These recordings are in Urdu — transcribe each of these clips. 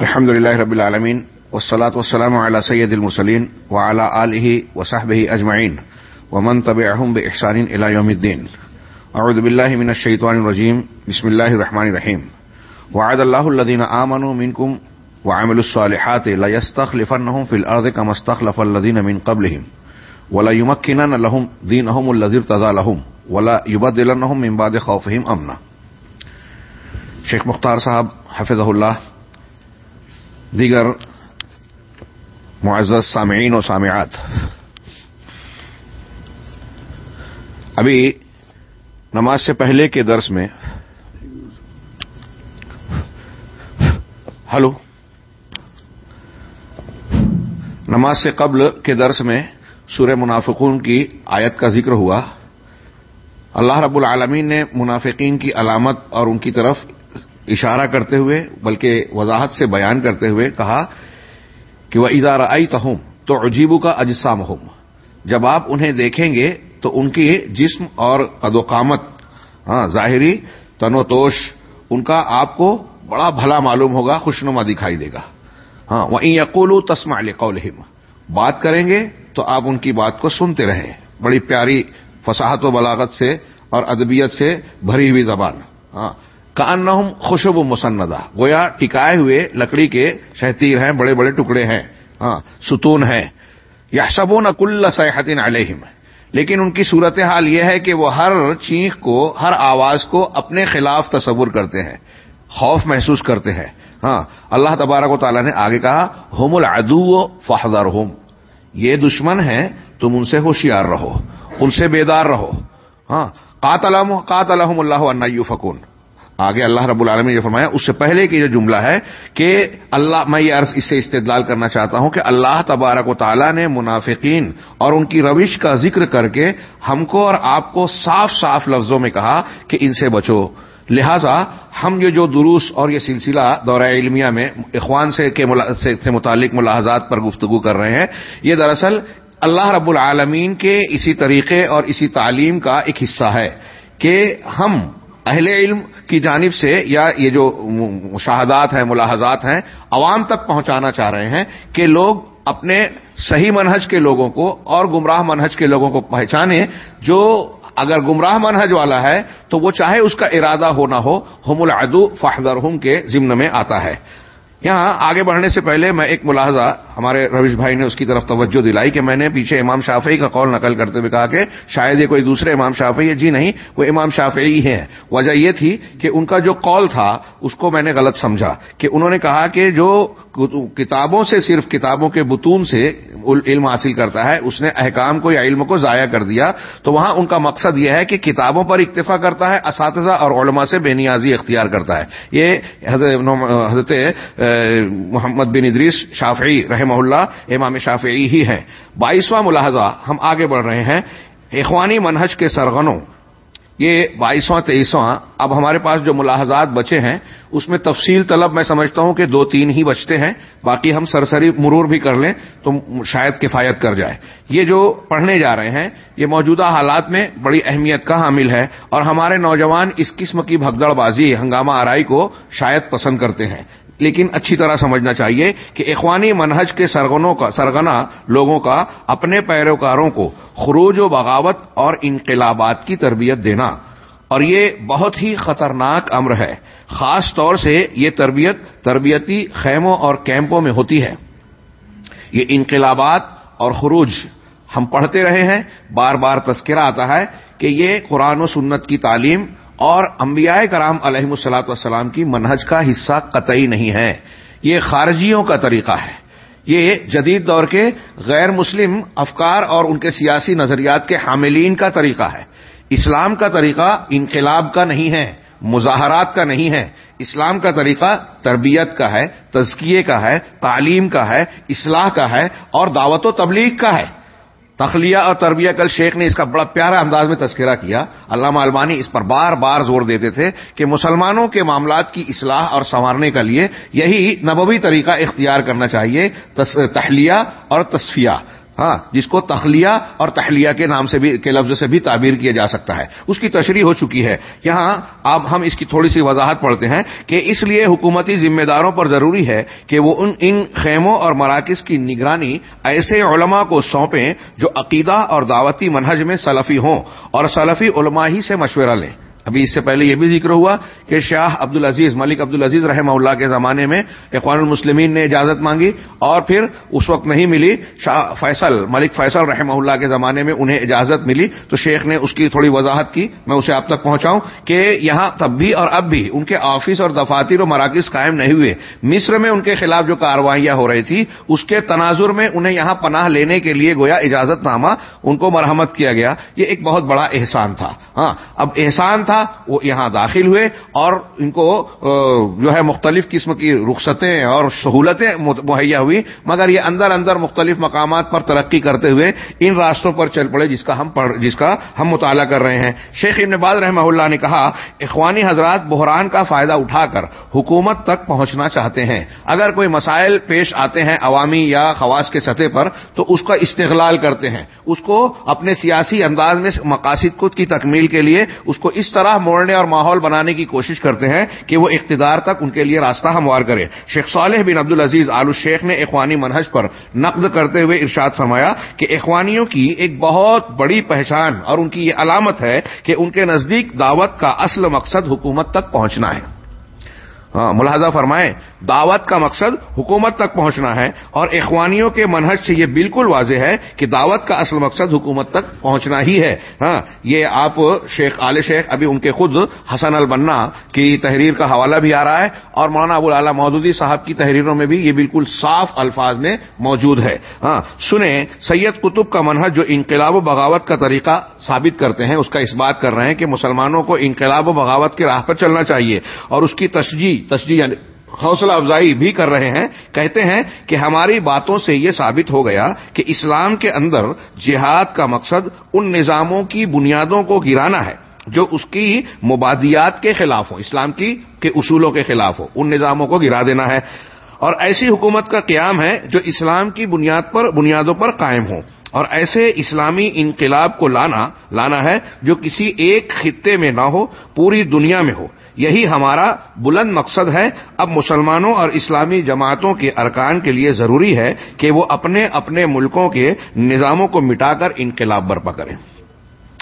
الحمد لله رب العالمين والصلاة والسلام على سيد المرسلين وعلى آله وصحبه أجمعين ومن تبعهم بإحسان إلى يوم الدين. أعوذ بالله من الشيطان الرجيم. بسم الله الرحمن الرحيم. وعد الله الذين آمنوا منكم وعملوا الصالحات ليستخلفنهم في الأرض كما استخلف الذين من قبلهم. ولا يمكنن لهم دينهم الذي ارتضى لهم. ولا يبدلنهم من بعد خوفهم أمنا. شیخ مختار صاحب حفظہ اللہ دیگر معزز سامعین و سامعات۔ ابھی نماز سے پہلے کے درس میں ہلو۔ نماز سے قبل کے درس میں سورہ منافقون کی آیت کا ذکر ہوا۔ اللہ رب العالمین نے منافقین کی علامت اور ان کی طرف اشارہ کرتے ہوئے، بلکہ وضاحت سے بیان کرتے ہوئے کہا کہ وہ ادارہ آئی تہم تو عجیبو کا اجسام ہوں جب آپ انہیں دیکھیں گے تو ان کی جسم اور قد ہاں ظاہری تن و توش، ان کا آپ کو بڑا بھلا معلوم ہوگا، خوشنما دکھائی دے گا۔ ہاں وہ یقول تسما قولہم بات کریں گے تو آپ ان کی بات کو سنتے رہیں۔ بڑی پیاری فصاحت و بلاغت سے اور ادبیت سے بھری ہوئی زبان۔ ہاں کان خوشب و مسندہ۔ گویا ٹکائے ہوئے لکڑی کے شہتیر ہیں، بڑے بڑے ٹکڑے ہیں ہاں ستون ہیں۔ یا سب نہ کل سیاحتین علیہم۔ لیکن ان کی صورت حال یہ ہے کہ وہ ہر چینخ کو، ہر آواز کو اپنے خلاف تصور کرتے ہیں، خوف محسوس کرتے ہیں۔ ہاں اللہ تبارک و تعالیٰ نے آگے کہا ہوم العدو فہدر ہوم یہ دشمن ہے تم ان سے ہوشیار رہو، ان سے بیدار رہو۔ ہاں قاتل قاتل اللہ فکون آگے اللہ رب العالم نے یہ فرمایا، اس سے پہلے کی جو جملہ ہے کہ اللہ، میں یہ عرض اس سے استدلال کرنا چاہتا ہوں کہ اللہ تبارک و تعالیٰ نے منافقین اور ان کی روش کا ذکر کر کے ہم کو اور آپ کو صاف صاف لفظوں میں کہا کہ ان سے بچو۔ لہذا ہم یہ جو دروس اور یہ سلسلہ دورہ علمیہ میں اخوان سے سے متعلق ملاحظات پر گفتگو کر رہے ہیں، یہ دراصل اللہ رب العالمین کے اسی طریقے اور اسی تعلیم کا ایک حصہ ہے کہ ہم اہل علم کی جانب سے یا یہ جو مشاہدات ہیں، ملاحظات ہیں، عوام تک پہنچانا چاہ رہے ہیں کہ لوگ اپنے صحیح منہج کے لوگوں کو اور گمراہ منہج کے لوگوں کو پہچانے جو اگر گمراہ منہج والا ہے تو وہ چاہے اس کا ارادہ ہونا ہو، ہم العدو فہدر کے ضمن میں آتا ہے۔ یہاں آگے بڑھنے سے پہلے میں ایک ملاحظہ ہمارے رویش بھائی نے اس کی طرف توجہ دلائی کہ میں نے پیچھے امام شافعی کا قول نقل کرتے ہوئے کہا کہ شاید یہ کوئی دوسرے امام شافعی ہے جی نہیں، وہ امام شافعی ہے وجہ یہ تھی کہ ان کا جو قول تھا، اس کو میں نے غلط سمجھا کہ انہوں نے کہا کہ جو کتابوں سے صرف کتابوں کے بتون سے علم حاصل کرتا ہے، اس نے احکام کو یا علم کو ضائع کر دیا۔ تو وہاں ان کا مقصد یہ ہے کہ کتابوں پر اکتفا کرتا ہے، اساتذہ اور علماء سے بے نیازی اختیار کرتا ہے۔ یہ حضرت محمد بن ادریس شافعی رحمہ اللہ، امام شافعی ہی ہے بائیسواں ملاحظہ ہم آگے بڑھ رہے ہیں۔ اخوانی منہج کے سرغنوں یہ بائیسواں، تیئیسواں، اب ہمارے پاس جو ملاحظات بچے ہیں، اس میں تفصیل طلب میں سمجھتا ہوں کہ دو، تین ہی بچتے ہیں، باقی ہم سرسری مرور بھی کر لیں تو شاید کفایت کر جائے۔ یہ جو پڑھنے جا رہے ہیں، یہ موجودہ حالات میں بڑی اہمیت کا حامل ہے اور ہمارے نوجوان اس قسم کی بھگدڑ بازی، ہنگامہ آرائی کو شاید پسند کرتے ہیں۔ لیکن اچھی طرح سمجھنا چاہیے کہ اخوانی منہج کے سرگنوں کا سرگنا لوگوں کا اپنے پیروکاروں کو خروج و بغاوت اور انقلابات کی تربیت دینا۔ اور یہ بہت ہی خطرناک امر ہے۔ خاص طور سے یہ تربیت تربیتی خیموں اور کیمپوں میں ہوتی ہے۔ یہ انقلابات اور خروج ہم پڑھتے رہے ہیں۔ بار بار تذکرہ آتا ہے کہ یہ قرآن و سنت کی تعلیم اور انبیاء کرام علیہ السلاۃ والسلام کی منہج کا حصہ قطعی نہیں ہے۔ یہ خارجیوں کا طریقہ ہے۔ یہ جدید دور کے غیر مسلم افکار اور ان کے سیاسی نظریات کے حاملین کا طریقہ ہے۔ اسلام کا طریقہ انقلاب کا نہیں ہے، مظاہرات کا نہیں ہے۔ اسلام کا طریقہ تربیت کا ہے، تزکیے کا ہے، تعلیم کا ہے، اصلاح کا ہے اور دعوت و تبلیغ کا ہے۔ تخلیہ اور تربیہ کل شیخ نے اس کا بڑا پیارا انداز میں تذکرہ کیا۔ علامہ البانی اس پر بار بار زور دیتے تھے کہ مسلمانوں کے معاملات کی اصلاح اور سنوارنے کے لیے یہی نبوی طریقہ اختیار کرنا چاہیے تحلیہ اور تصفیہ۔ ہاں جس کو تخلیہ اور تحلیہ کے نام سے بھی، کے لفظ سے بھی تعبیر کیا جا سکتا ہے۔ اس کی تشریح ہو چکی ہے۔ یہاں اب ہم اس کی تھوڑی سی وضاحت پڑھتے ہیں کہ اس لیے حکومتی ذمہ داروں پر ضروری ہے کہ وہ ان ان خیموں اور مراکز کی نگرانی ایسے علماء کو سونپیں جو عقیدہ اور دعوتی منہج میں سلفی ہوں اور سلفی علماء ہی سے مشورہ لیں۔ ابھی اس سے پہلے یہ بھی ذکر ہوا کہ شاہ عبد العزیز ملک عبد العزیز رحمہ اللہ کے زمانے میں اقوام المسلمین نے اجازت مانگی اور پھر اس وقت نہیں ملی، شاہ فیصل، ملک فیصل رحمہ اللہ کے زمانے میں انہیں اجازت ملی تو شیخ نے اس کی تھوڑی وضاحت کی۔ میں اسے آپ تک پہنچاؤں کہ یہاں تب بھی اور اب بھی ان کے آفس اور دفاتر و مراکز قائم نہیں ہوئے۔ مصر میں ان کے خلاف جو کاروائیاں ہو رہی تھی، اس کے تناظر میں انہیں یہاں پناہ لینے کے لیے گویا اجازت نامہ ان کو مرحمت کیا گیا۔ یہ ایک بہت بڑا احسان تھا۔ ہاں اب احسان تھا تھا، وہ یہاں داخل ہوئے اور ان کو جو ہے مختلف قسم کی رخصتیں اور سہولتیں مہیا ہوئی، مگر یہ اندر اندر مختلف مقامات پر ترقی کرتے ہوئے ان راستوں پر چل پڑے جس کا ہم جس کا ہم مطالعہ کر رہے ہیں۔ شیخ ابن باز رحمہ اللہ نے کہا، اخوانی حضرات، بحران کا فائدہ اٹھا کر حکومت تک پہنچنا چاہتے ہیں۔ اگر کوئی مسائل پیش آتے ہیں عوامی یا خواص کے سطح پر، تو اس کا استغلال کرتے ہیں۔ اس کو اپنے سیاسی انداز میں مقاصد کی تکمیل کے لیے، اس کو اس طرح طرح موڑنے اور ماحول بنانے کی کوشش کرتے ہیں کہ وہ اقتدار تک ان کے لیے راستہ ہموار کرے۔ شیخ صالح بن عبد العزیز آلو شیخ نے اخوانی منہج پر نقد کرتے ہوئے ارشاد فرمایا کہ اخوانیوں کی ایک بہت بڑی پہچان اور ان کی یہ علامت ہے کہ ان کے نزدیک دعوت کا اصل مقصد حکومت تک پہنچنا ہے۔ ہاں ملاحظہ فرمائیں، دعوت کا مقصد حکومت تک پہنچنا ہے اور اخوانیوں کے منہج سے یہ بالکل واضح ہے کہ دعوت کا اصل مقصد حکومت تک پہنچنا ہی ہے۔ ہاں یہ آپ شیخ آل شیخ، ابھی ان کے خود حسن البنا کی تحریر کا حوالہ بھی آ رہا ہے اور مولانا ابو العلیٰ مودودی صاحب کی تحریروں میں بھی یہ بالکل صاف الفاظ میں موجود ہے۔ ہاں سنیں، سید قطب کا منہج جو انقلاب و بغاوت کا طریقہ ثابت کرتے ہیں، اس کا اس بات کر رہے ہیں کہ مسلمانوں کو انقلاب و بغاوت کی راہ پر چلنا چاہیے اور اس کی تشجیح تشجیح یعنی حوصلہ افزائی بھی کر رہے ہیں، کہتے ہیں کہ ہماری باتوں سے یہ ثابت ہو گیا کہ اسلام کے اندر جہاد کا مقصد ان نظاموں کی بنیادوں کو گرانا ہے جو اس کی مبادیات کے خلاف ہو اسلام کی کے اصولوں کے خلاف ہو ان نظاموں کو گرا دینا ہے۔ اور ایسی حکومت کا قیام ہے جو اسلام کی بنیاد پر، بنیادوں پر قائم ہو اور ایسے اسلامی انقلاب کو لانا لانا ہے جو کسی ایک خطے میں نہ ہو، پوری دنیا میں ہو۔ یہی ہمارا بلند مقصد ہے۔ اب مسلمانوں اور اسلامی جماعتوں کے ارکان کے لیے ضروری ہے کہ وہ اپنے اپنے ملکوں کے نظاموں کو مٹا کر انقلاب برپا کریں۔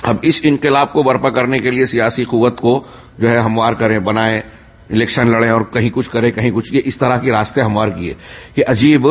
اب اس انقلاب کو برپا کرنے کے لیے سیاسی قوت کو جو ہے ہموار کریں، بنائیں۔ الیکشن لڑے اور کہیں کچھ کرے، کہیں کچھ یہ اس طرح کے راستے ہموار کیے یہ عجیب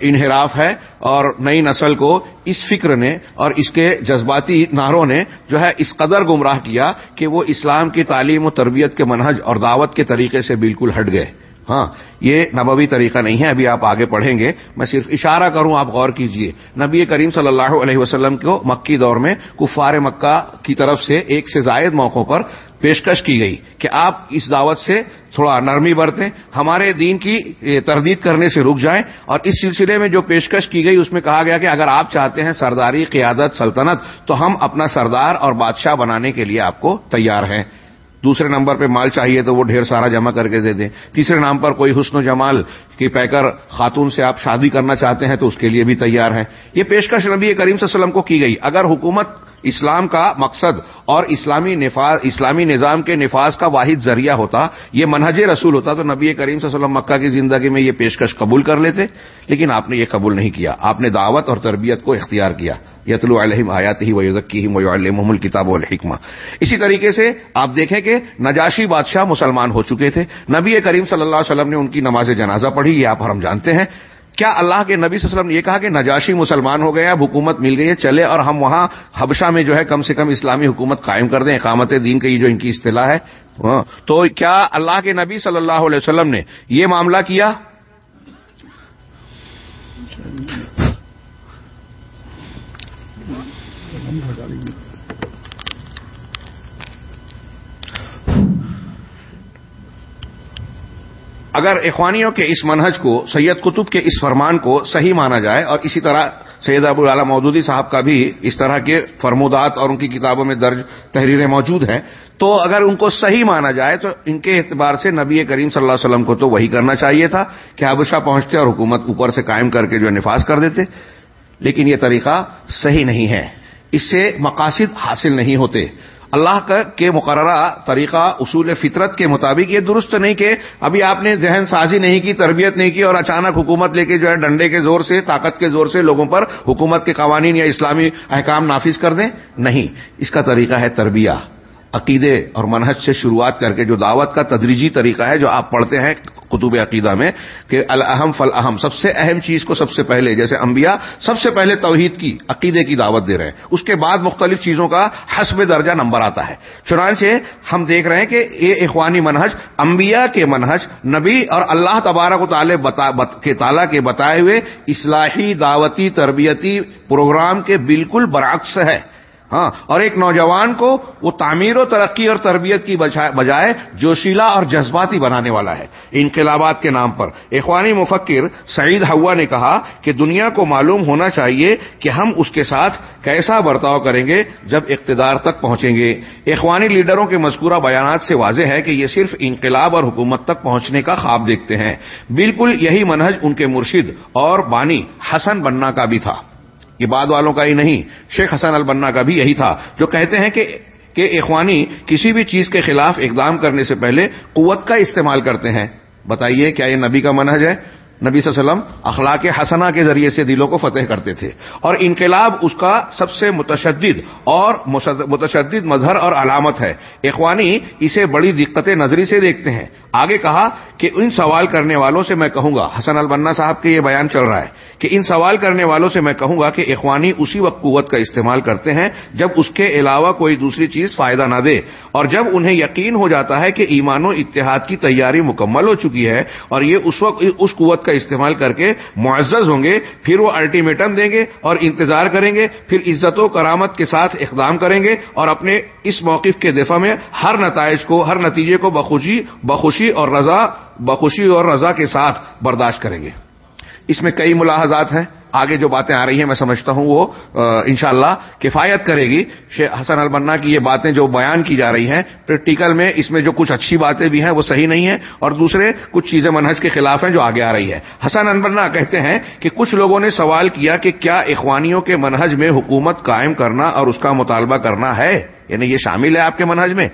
انحراف ہے اور نئی نسل کو اس فکر نے اور اس کے جذباتی ناروں نے جو ہے اس قدر گمراہ کیا کہ وہ اسلام کی تعلیم و تربیت کے منہج اور دعوت کے طریقے سے بالکل ہٹ گئے۔ ہاں یہ نبوی طریقہ نہیں ہے، ابھی آپ آگے پڑھیں گے۔ میں صرف اشارہ کروں، آپ غور کیجیے۔ نبی کریم صلی اللہ علیہ وسلم کو مکی دور میں کفار مکہ کی طرف سے ایک سے زائد موقعوں پر پیشکش کی گئی کہ آپ اس دعوت سے تھوڑا نرمی برتیں، ہمارے دین کی تردید کرنے سے رک جائیں۔ اور اس سلسلے میں جو پیشکش کی گئی، اس میں کہا گیا کہ اگر آپ چاہتے ہیں سرداری، قیادت، سلطنت، تو ہم اپنا سردار اور بادشاہ بنانے کے لیے آپ کو تیار ہیں۔ دوسرے نمبر پہ مال چاہیے تو وہ ڈھیر سارا جمع کر کے دے دیں۔ تیسرے نام پر کوئی حسن و جمال کی پیکر خاتون سے آپ شادی کرنا چاہتے ہیں تو اس کے لیے بھی تیار ہیں۔ یہ پیشکش نبی کریم صلی اللہ علیہ وسلم کو کی گئی۔ اگر حکومت اسلام کا مقصد اور اسلامی نفاذ، اسلامی نظام کے نفاذ کا واحد ذریعہ ہوتا، یہ منہج رسول ہوتا، تو نبی کریم صلی اللہ علیہ وسلم مکہ کی زندگی میں یہ پیشکش قبول کر لیتے، لیکن آپ نے یہ قبول نہیں کیا۔ آپ نے دعوت اور تربیت کو اختیار کیا۔ یتلو علیہم آیات ہی وزکی محمل کتاب الحکمہ اسی طریقے سے آپ دیکھیں کہ نجاشی بادشاہ مسلمان ہو چکے تھے۔ نبی کریم صلی اللہ علیہ وسلم نے ان کی نماز جنازہ پڑھی، یہ آپ ہم جانتے ہیں۔ کیا اللہ کے نبی صلی اللہ علیہ وسلم نے یہ کہا کہ نجاشی مسلمان ہو گیا اب حکومت مل گئی ہے، چلے اور ہم وہاں حبشہ میں جو ہے کم سے کم اسلامی حکومت قائم کر دیں، اقامت دین کی جو ان کی اصطلاح ہے۔ ہاں، تو کیا اللہ کے نبی صلی اللہ علیہ وسلم نے یہ معاملہ کیا؟ اگر اخوانیوں کے اس منہج کو، سید قطب کے اس فرمان کو صحیح مانا جائے اور اسی طرح سید ابو العلیٰ مودودی صاحب کا بھی اس طرح کے فرمودات اور ان کی کتابوں میں درج تحریریں موجود ہیں، تو اگر ان کو صحیح مانا جائے تو ان کے اعتبار سے نبی کریم صلی اللہ علیہ وسلم کو تو وہی کرنا چاہیے تھا کہ حبشہ پہنچتے اور حکومت اوپر سے قائم کر کے جو نفاذ کر دیتے، لیکن یہ طریقہ صحیح نہیں ہے۔ اس سے مقاصد حاصل نہیں ہوتے۔ اللہ کا کے مقررہ طریقہ، اصول فطرت کے مطابق یہ درست نہیں کہ ابھی آپ نے ذہن سازی نہیں کی، تربیت نہیں کی اور اچانک حکومت لے کے جو ہے ڈنڈے کے زور سے، طاقت کے زور سے لوگوں پر حکومت کے قوانین یا اسلامی احکام نافذ کر دیں۔ نہیں، اس کا طریقہ ہے تربیہ۔ عقیدے اور منہج سے شروعات کر کے جو دعوت کا تدریجی طریقہ ہے جو آپ پڑھتے ہیں قطب عقیدہ میں کہ الحم فل اہم سب سے اہم چیز کو سب سے پہلے، جیسے انبیاء سب سے پہلے توحید کی، عقیدے کی دعوت دے رہے ہیں۔ اس کے بعد مختلف چیزوں کا حسب درجہ نمبر آتا ہے۔ چنانچہ ہم دیکھ رہے ہیں کہ یہ اخوانی منہج انبیاء کے منہج، نبی اور اللہ تبارک و تعالی کے تعالیٰ کے بتائے ہوئے اصلاحی، دعوتی، تربیتی پروگرام کے بالکل برعکس ہے۔ ہاں اور ایک نوجوان کو وہ تعمیر و ترقی اور تربیت کی بجائے جوشیلا اور جذباتی بنانے والا ہے۔ انقلابات کے نام پر۔ اخوانی مفکر سعید ہوا نے کہا کہ دنیا کو معلوم ہونا چاہیے کہ ہم اس کے ساتھ کیسا برتاؤ کریں گے جب اقتدار تک پہنچیں گے۔ اخوانی لیڈروں کے مذکورہ بیانات سے واضح ہے کہ یہ صرف انقلاب اور حکومت تک پہنچنے کا خواب دیکھتے ہیں۔ بالکل یہی منہج ان کے مرشد اور بانی حسن بننا کا بھی تھا۔ یہ بعد والوں کا ہی نہیں، شیخ حسن البنا کا بھی یہی تھا، جو کہتے ہیں کہ کہ اخوانی کسی بھی چیز کے خلاف اقدام کرنے سے پہلے قوت کا استعمال کرتے ہیں۔ بتائیے کیا یہ نبی کا منہج ہے؟ نبی صلی اللہ علیہ وسلم اخلاق حسنا کے ذریعے سے دلوں کو فتح کرتے تھے۔ اور انقلاب اس کا سب سے متشدد اور متشدد مظہر اور علامت ہے۔ اخوانی اسے بڑی دقت نظری سے دیکھتے ہیں۔ آگے کہا کہ ان سوال کرنے والوں سے میں کہوں گا۔ حسن البنا صاحب کے یہ بیان چل رہا ہے کہ ان سوال کرنے والوں سے میں کہوں گا کہ اخوانی اسی وقت قوت کا استعمال کرتے ہیں جب اس کے علاوہ کوئی دوسری چیز فائدہ نہ دے۔ اور جب انہیں یقین ہو جاتا ہے کہ ایمان و اتحاد کی تیاری مکمل ہو چکی ہے اور یہ اس وقت اس قوت کا استعمال کر کے معزز ہوں گے، پھر وہ الٹیمیٹم دیں گے اور انتظار کریں گے، پھر عزت و کرامت کے ساتھ اقدام کریں گے اور اپنے اس موقف کے دفاع میں ہر نتائج کو، ہر نتیجے کو بخوشی بخوشی خوشی اور رضا بخوشی اور رضا کے ساتھ برداشت کریں گے۔ اس میں کئی ملاحظات ہیں۔ آگے جو باتیں آ رہی ہیں، میں سمجھتا ہوں وہ انشاءاللہ کفایت کرے گی۔ شیخ حسن البنا کی یہ باتیں جو بیان کی جا رہی ہیں، پریکٹیکل میں اس میں جو کچھ اچھی باتیں بھی ہیں، وہ صحیح نہیں ہیں۔ اور دوسرے کچھ چیزیں منہج کے خلاف ہیں جو آگے آ رہی ہے حسن البنا کہتے ہیں کہ کچھ لوگوں نے سوال کیا کہ کیا اخوانیوں کے منہج میں حکومت قائم کرنا اور اس کا مطالبہ کرنا ہے؟ یعنی یہ شامل ہے آپ کے منہج میں؟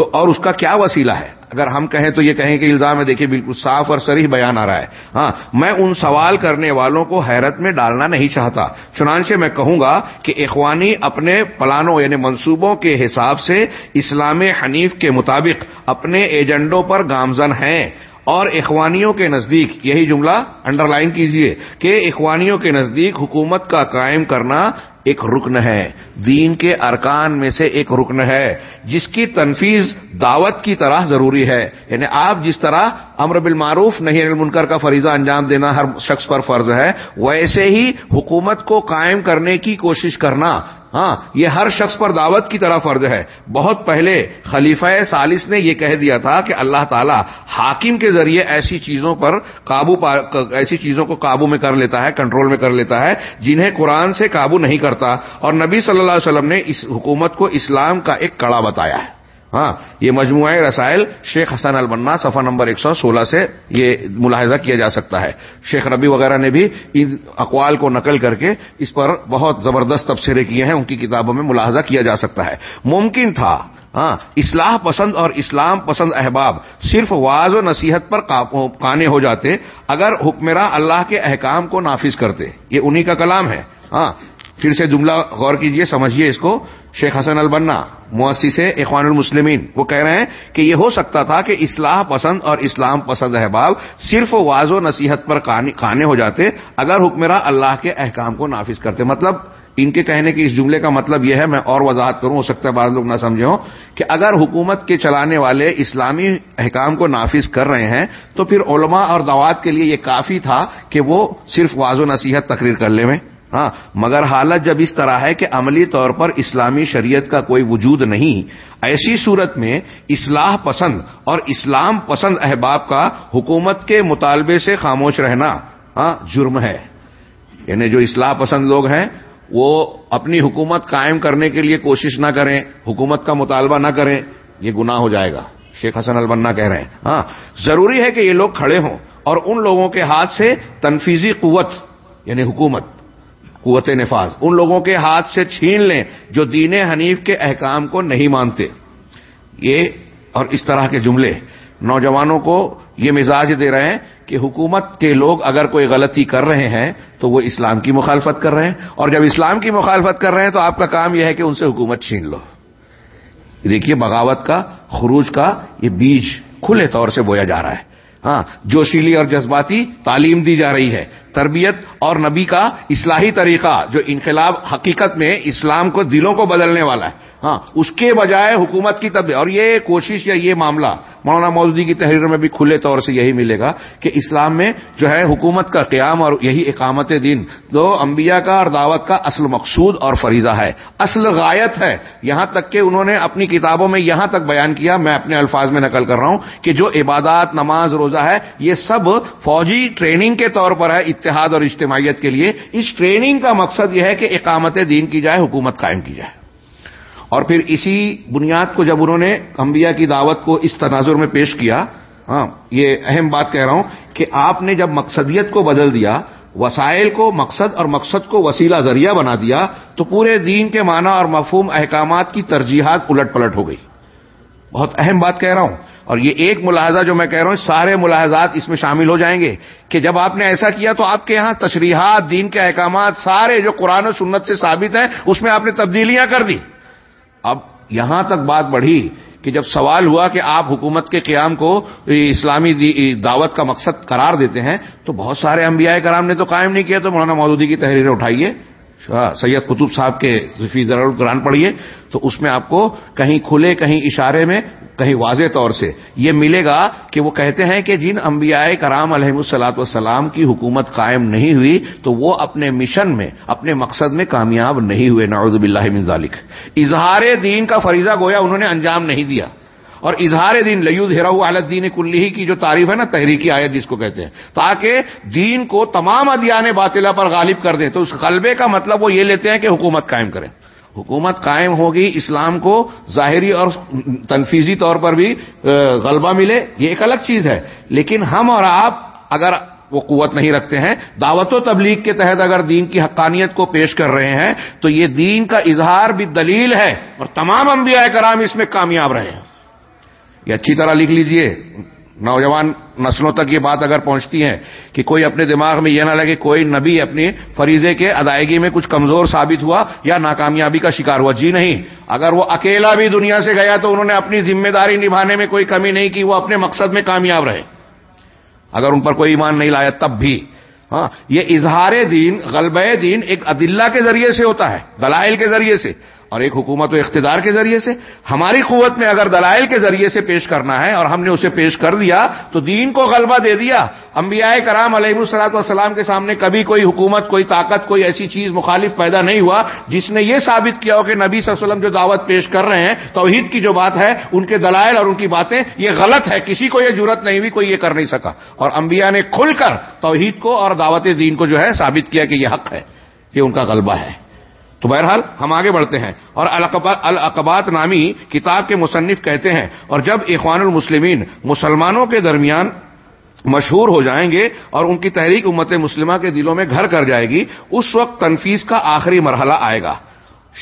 تو اور اس کا کیا وسیلہ ہے؟ اگر ہم کہیں تو یہ کہیں کہ الزام ہے، دیکھیے بالکل صاف اور سریح بیان آ رہا ہے۔ ہاں میں ان سوال کرنے والوں کو حیرت میں ڈالنا نہیں چاہتا۔ چنانچہ میں کہوں گا کہ اخوانی اپنے پلانوں یعنی منصوبوں کے حساب سے اسلام حنیف کے مطابق اپنے ایجنڈوں پر گامزن ہیں۔ اور اخوانیوں کے نزدیک، یہی جملہ انڈر لائن کیجیے کہ اخوانیوں کے نزدیک حکومت کا قائم کرنا ایک رکن ہے۔ دین کے ارکان میں سے ایک رکن ہے۔ جس کی تنفیز دعوت کی طرح ضروری ہے۔ یعنی آپ جس طرح امر بالمعروف نہیں المنکر کا فریضہ انجام دینا ہر شخص پر فرض ہے، ویسے ہی حکومت کو قائم کرنے کی کوشش کرنا ہاں یہ ہر شخص پر دعوت کی طرح فرض ہے۔ بہت پہلے خلیفہ سالس نے یہ کہہ دیا تھا کہ اللہ تعالی حاکم کے ذریعے ایسی چیزوں پر قابو پا، ایسی چیزوں کو قابو میں کر لیتا ہے، کنٹرول میں کر لیتا ہے، جنہیں قرآن سے قابو نہیں کر کرتا اور نبی صلی اللہ علیہ وسلم نے اس حکومت کو اسلام کا ایک کڑا بتایا ہے۔ ہاں یہ مجموعہ رسائل شیخ حسن البنا صفحہ نمبر ایک سو سولہ سے یہ ملاحظہ کیا جا سکتا ہے۔ شیخ ربی وغیرہ نے بھی ان اقوال کو نقل کر کے اس پر بہت زبردست تبصرے کیے ہیں۔ ان کی کتابوں میں ملاحظہ کیا جا سکتا ہے۔ ممکن تھا ہاں اصلاح پسند اور اسلام پسند احباب صرف واض و نصیحت پر کانے ہو جاتے اگر حکمراں اللہ کے احکام کو نافذ کرتے۔ یہ انہی کا کلام ہے۔ ہاں پھر سے جملہ غور کیجیے سمجھیے اس کو۔ شیخ حسن البنا مؤسی سے اخوان المسلمین، وہ کہہ رہے ہیں کہ یہ ہو سکتا تھا کہ اصلاح پسند اور اسلام پسند احباب صرف واض و نصیحت پر کھانے ہو جاتے، اگر حکمراں اللہ کے احکام کو نافذ کرتے۔ مطلب ان کے کہنے کے اس جملے کا مطلب یہ ہے، میں اور وضاحت کروں، ہو سکتا ہے بعض لوگ نہ سمجھے ہوں، کہ اگر حکومت کے چلانے والے اسلامی احکام کو نافذ کر رہے ہیں، تو پھر علماء اور دوات کے لیے یہ کافی تھا کہ وہ صرف واض و نصیحت تقریر کر لیں ہاں مگر حالت جب اس طرح ہے کہ عملی طور پر اسلامی شریعت کا کوئی وجود نہیں، ایسی صورت میں اصلاح پسند اور اسلام پسند احباب کا حکومت کے مطالبے سے خاموش رہنا ہاں جرم ہے۔ یعنی جو اصلاح پسند لوگ ہیں، وہ اپنی حکومت قائم کرنے کے لیے کوشش نہ کریں، حکومت کا مطالبہ نہ کریں، یہ گناہ ہو جائے گا۔ شیخ حسن البنا کہہ رہے ہیں ہاں ضروری ہے کہ یہ لوگ کھڑے ہوں اور ان لوگوں کے ہاتھ سے تنفیزی قوت یعنی حکومت قوت نفاذ۔ ان لوگوں کے ہاتھ سے چھین لیں جو دین حنیف کے احکام کو نہیں مانتے۔ یہ اور اس طرح کے جملے۔ نوجوانوں کو یہ مزاج دے رہے ہیں کہ حکومت کے لوگ اگر کوئی غلطی کر رہے ہیں تو وہ اسلام کی مخالفت کر رہے ہیں۔ اور جب اسلام کی مخالفت کر رہے ہیں تو آپ کا کام یہ ہے کہ ان سے حکومت چھین لو۔ دیکھیے بغاوت کا، خروج کا یہ بیج کھلے طور سے بویا جا رہا ہے۔ ہاں جوشیلی اور جذباتی تعلیم دی جا رہی ہے۔ تربیت اور نبی کا اصلاحی طریقہ جو انقلاب حقیقت میں اسلام کو دلوں کو بدلنے والا ہے۔ ہاں اس کے بجائے حکومت کی طبیعت، اور یہ کوشش یا یہ معاملہ مولانا مودودی کی تحریر میں بھی کھلے طور سے یہی ملے گا کہ اسلام میں جو ہے حکومت کا قیام اور یہی اقامت دین دو انبیاء کا اور دعوت کا اصل مقصود اور فریضہ ہے، اصل غایت ہے۔ یہاں تک کہ انہوں نے اپنی کتابوں میں یہاں تک بیان کیا، میں اپنے الفاظ میں نقل کر رہا ہوں کہ جو عبادات، نماز، روزہ ہے، یہ سب فوجی ٹریننگ کے طور پر ہے اتحاد اور اجتماعیت کے لیے۔ اس ٹریننگ کا مقصد یہ ہے کہ اقامت دین کی جائے، حکومت قائم کی جائے۔ اور پھر اسی بنیاد کو جب انہوں نے انبیاء کی دعوت کو اس تناظر میں پیش کیا ہاں یہ اہم بات کہہ رہا ہوں کہ آپ نے جب مقصدیت کو بدل دیا، وسائل کو مقصد اور مقصد کو وسیلہ ذریعہ بنا دیا، تو پورے دین کے معنی اور مفہوم احکامات کی ترجیحات الٹ پلٹ ہو گئی۔ بہت اہم بات کہہ رہا ہوں۔ اور یہ ایک ملاحظہ جو میں کہہ رہا ہوں، سارے ملاحظات اس میں شامل ہو جائیں گے کہ جب آپ نے ایسا کیا تو آپ کے یہاں تشریحات، دین کے احکامات، سارے جو قرآن و سنت سے ثابت ہیں، اس میں آپ نے تبدیلیاں کر دی اب یہاں تک بات بڑھی کہ جب سوال ہوا کہ آپ حکومت کے قیام کو اسلامی دعوت کا مقصد قرار دیتے ہیں، تو بہت سارے انبیاء کرام نے تو قائم نہیں کیا، تو مولانا مودودی کی تحریریں اٹھائیے۔ ہاں، سید قطب صاحب کے ضرور قرآن پڑھیے، تو اس میں آپ کو کہیں کھلے، کہیں اشارے میں، کہیں واضح طور سے یہ ملے گا کہ وہ کہتے ہیں کہ جن انبیاء کرام علیہ السلاط والسلام کی حکومت قائم نہیں ہوئی، تو وہ اپنے مشن میں، اپنے مقصد میں کامیاب نہیں ہوئے، نعوذ باللہ من ذالک۔ اظہار دین کا فریضہ گویا انہوں نے انجام نہیں دیا۔ اور اظہار دین لیوز ہیرا عالت دین کلی کی جو تعریف ہے نا، تحریکی آیت جس کو کہتے ہیں۔ تاکہ دین کو تمام ادیان باطلا پر غالب کر دیں۔ تو اس غلبے کا مطلب وہ یہ لیتے ہیں کہ حکومت قائم کریں۔ حکومت قائم ہوگی، اسلام کو ظاہری اور تنفیزی طور پر بھی غلبہ ملے، یہ ایک الگ چیز ہے۔ لیکن ہم اور آپ اگر وہ قوت نہیں رکھتے ہیں، دعوت و تبلیغ کے تحت اگر دین کی حقانیت کو پیش کر رہے ہیں، تو یہ دین کا اظہار بھی دلیل ہے اور تمام انبیاء کرام اس میں کامیاب رہے ہیں۔ یہ اچھی طرح لکھ لیجیے۔ نوجوان نسلوں تک یہ بات اگر پہنچتی ہے کہ کوئی اپنے دماغ میں یہ نہ لگے کوئی نبی اپنی فریضے کے ادائیگی میں کچھ کمزور ثابت ہوا یا ناکامیابی کا شکار ہوا جی نہیں۔ اگر وہ اکیلا بھی دنیا سے گیا تو انہوں نے اپنی ذمہ داری نبھانے میں کوئی کمی نہیں کی، وہ اپنے مقصد میں کامیاب رہے۔ اگر ان پر کوئی ایمان نہیں لایا تب بھی۔ ہاں یہ اظہار دین غلب دین ایک عدلہ کے ذریعے سے ہوتا ہے، دلائل کے ذریعے سے۔ اور ایک حکومت و اقتدار کے ذریعے سے ہماری قوت میں اگر دلائل کے ذریعے سے پیش کرنا ہے اور ہم نے اسے پیش کر دیا تو دین کو غلبہ دے دیا۔ انبیاء کرام علیہ السلاط والسلام کے سامنے کبھی کوئی حکومت، کوئی طاقت، کوئی ایسی چیز مخالف پیدا نہیں ہوا جس نے یہ ثابت کیا ہو کہ نبی صلی اللہ علیہ وسلم جو دعوت پیش کر رہے ہیں، توحید کی جو بات ہے، ان کے دلائل اور ان کی باتیں، یہ غلط ہے، کسی کو یہ ضرورت نہیں ہوئی، کوئی یہ کر نہیں سکا۔ اور انبیاء نے کھل کر توحید کو اور دعوت دین کو جو ہے ثابت کیا کہ یہ حق ہے، یہ ان کا غلبہ ہے۔ تو بہرحال ہم آگے بڑھتے ہیں اور العقبات نامی کتاب کے مصنف کہتے ہیں اور جب اخوان المسلمین مسلمانوں کے درمیان مشہور ہو جائیں گے اور ان کی تحریک امت مسلمہ کے دلوں میں گھر کر جائے گی، اس وقت تنفیز کا آخری مرحلہ آئے گا۔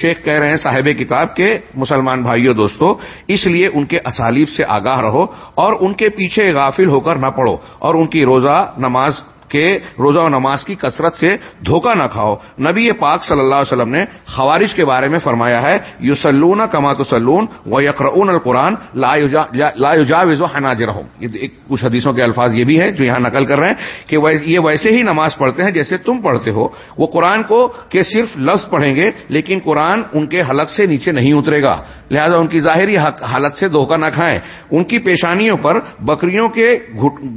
شیخ کہہ رہے ہیں صاحب کتاب کے مسلمان بھائیوں دوستوں اس لیے ان کے اسالیب سے آگاہ رہو اور ان کے پیچھے غافل ہو کر نہ پڑو اور ان کی روزہ، نماز کہ روزہ و نماز کی کثرت سے دھوکہ نہ کھاؤ۔ نبی پاک صلی اللہ علیہ وسلم نے خوارش کے بارے میں فرمایا ہے یو سلون کما تو سلون و یقرون القرآن لا وزو حناجر کچھ حدیثوں کے الفاظ یہ بھی ہیں جو یہاں نقل کر رہے ہیں کہ یہ ویسے ہی نماز پڑھتے ہیں جیسے تم پڑھتے ہو۔ وہ قرآن کو کہ صرف لفظ پڑھیں گے، لیکن قرآن ان کے حلق سے نیچے نہیں اترے گا۔ لہذا ان کی ظاہری حالت سے دھوکہ نہ کھائیں۔ ان کی پیشانیوں پر بکریوں کے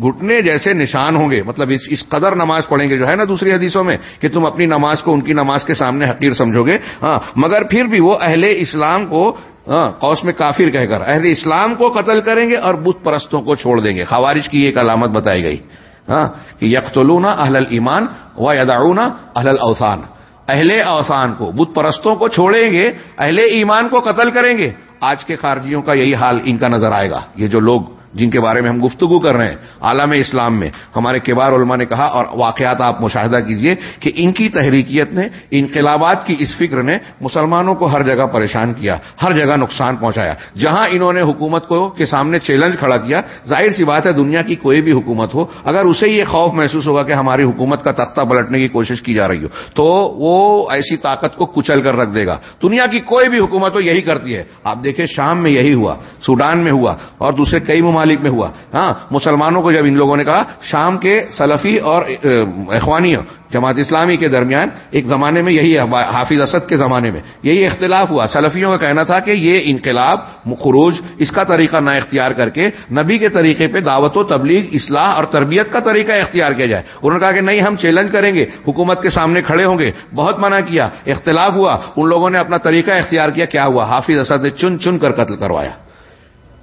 گھٹنے جیسے نشان ہوں گے۔ مطلب اس اس قدر نماز پڑھیں گے جو ہے نا دوسری حدیثوں میں کہ تم اپنی نماز کو ان کی نماز کے سامنے حقیر سمجھو گے۔ ہاں مگر پھر بھی وہ اہل اسلام کو ہاں، قوس میں کافر کہہ کر اہل اسلام کو قتل کریں گے اور بت پرستوں کو چھوڑ دیں گے۔ خوارج کی ایک علامت بتائی گئی۔ ہاں کہ یکتلونا اہل ایمان و یدعونا اہل اوسان اہل اوسان کو بت پرستوں کو چھوڑیں گے، اہل ایمان کو قتل کریں گے۔ آج کے خارجیوں کا یہی حال ان کا نظر آئے گا۔ یہ جو لوگ جن کے بارے میں ہم گفتگو کر رہے ہیں، عالم اسلام میں۔ ہمارے کبار علماء نے کہا اور واقعات آپ مشاہدہ کیجیے کہ ان کی تحریکیت نے، انقلابات کی اس فکر نے مسلمانوں کو ہر جگہ پریشان کیا، ہر جگہ نقصان پہنچایا۔ جہاں انہوں نے حکومت کو کے سامنے چیلنج کھڑا کیا، ظاہر سی بات ہے دنیا کی کوئی بھی حکومت ہو، اگر اسے یہ خوف محسوس ہوگا کہ ہماری حکومت کا تختہ پلٹنے کی کوشش کی جا رہی ہو، تو وہ ایسی طاقت کو کچل کر رکھ دے گا۔ دنیا کی کوئی بھی حکومت ہو، یہی کرتی ہے۔ آپ دیکھیں، شام میں یہی ہوا، سوڈان میں ہوا اور دوسرے کئی ممالک میں ہوا۔ ہاں مسلمانوں کو جب ان لوگوں نے کہا، شام کے سلفی اور اخوانی جماعت اسلامی کے درمیان ایک زمانے میں یہی حافظ اسد کے زمانے میں یہی اختلاف ہوا۔ سلفیوں کا کہنا تھا کہ یہ انقلاب، خروج، اس کا طریقہ نہ اختیار کر کے نبی کے طریقے پہ دعوت و تبلیغ، اصلاح اور تربیت کا طریقہ اختیار کیا جائے۔ انہوں نے کہا کہ نہیں، ہم چیلنج کریں گے۔ حکومت کے سامنے کھڑے ہوں گے۔ بہت منع کیا۔ اختلاف ہوا۔ ان لوگوں نے اپنا طریقہ اختیار کیا۔ کیا ہوا؟ حافظ اسد نے چن چن کر قتل کروایا۔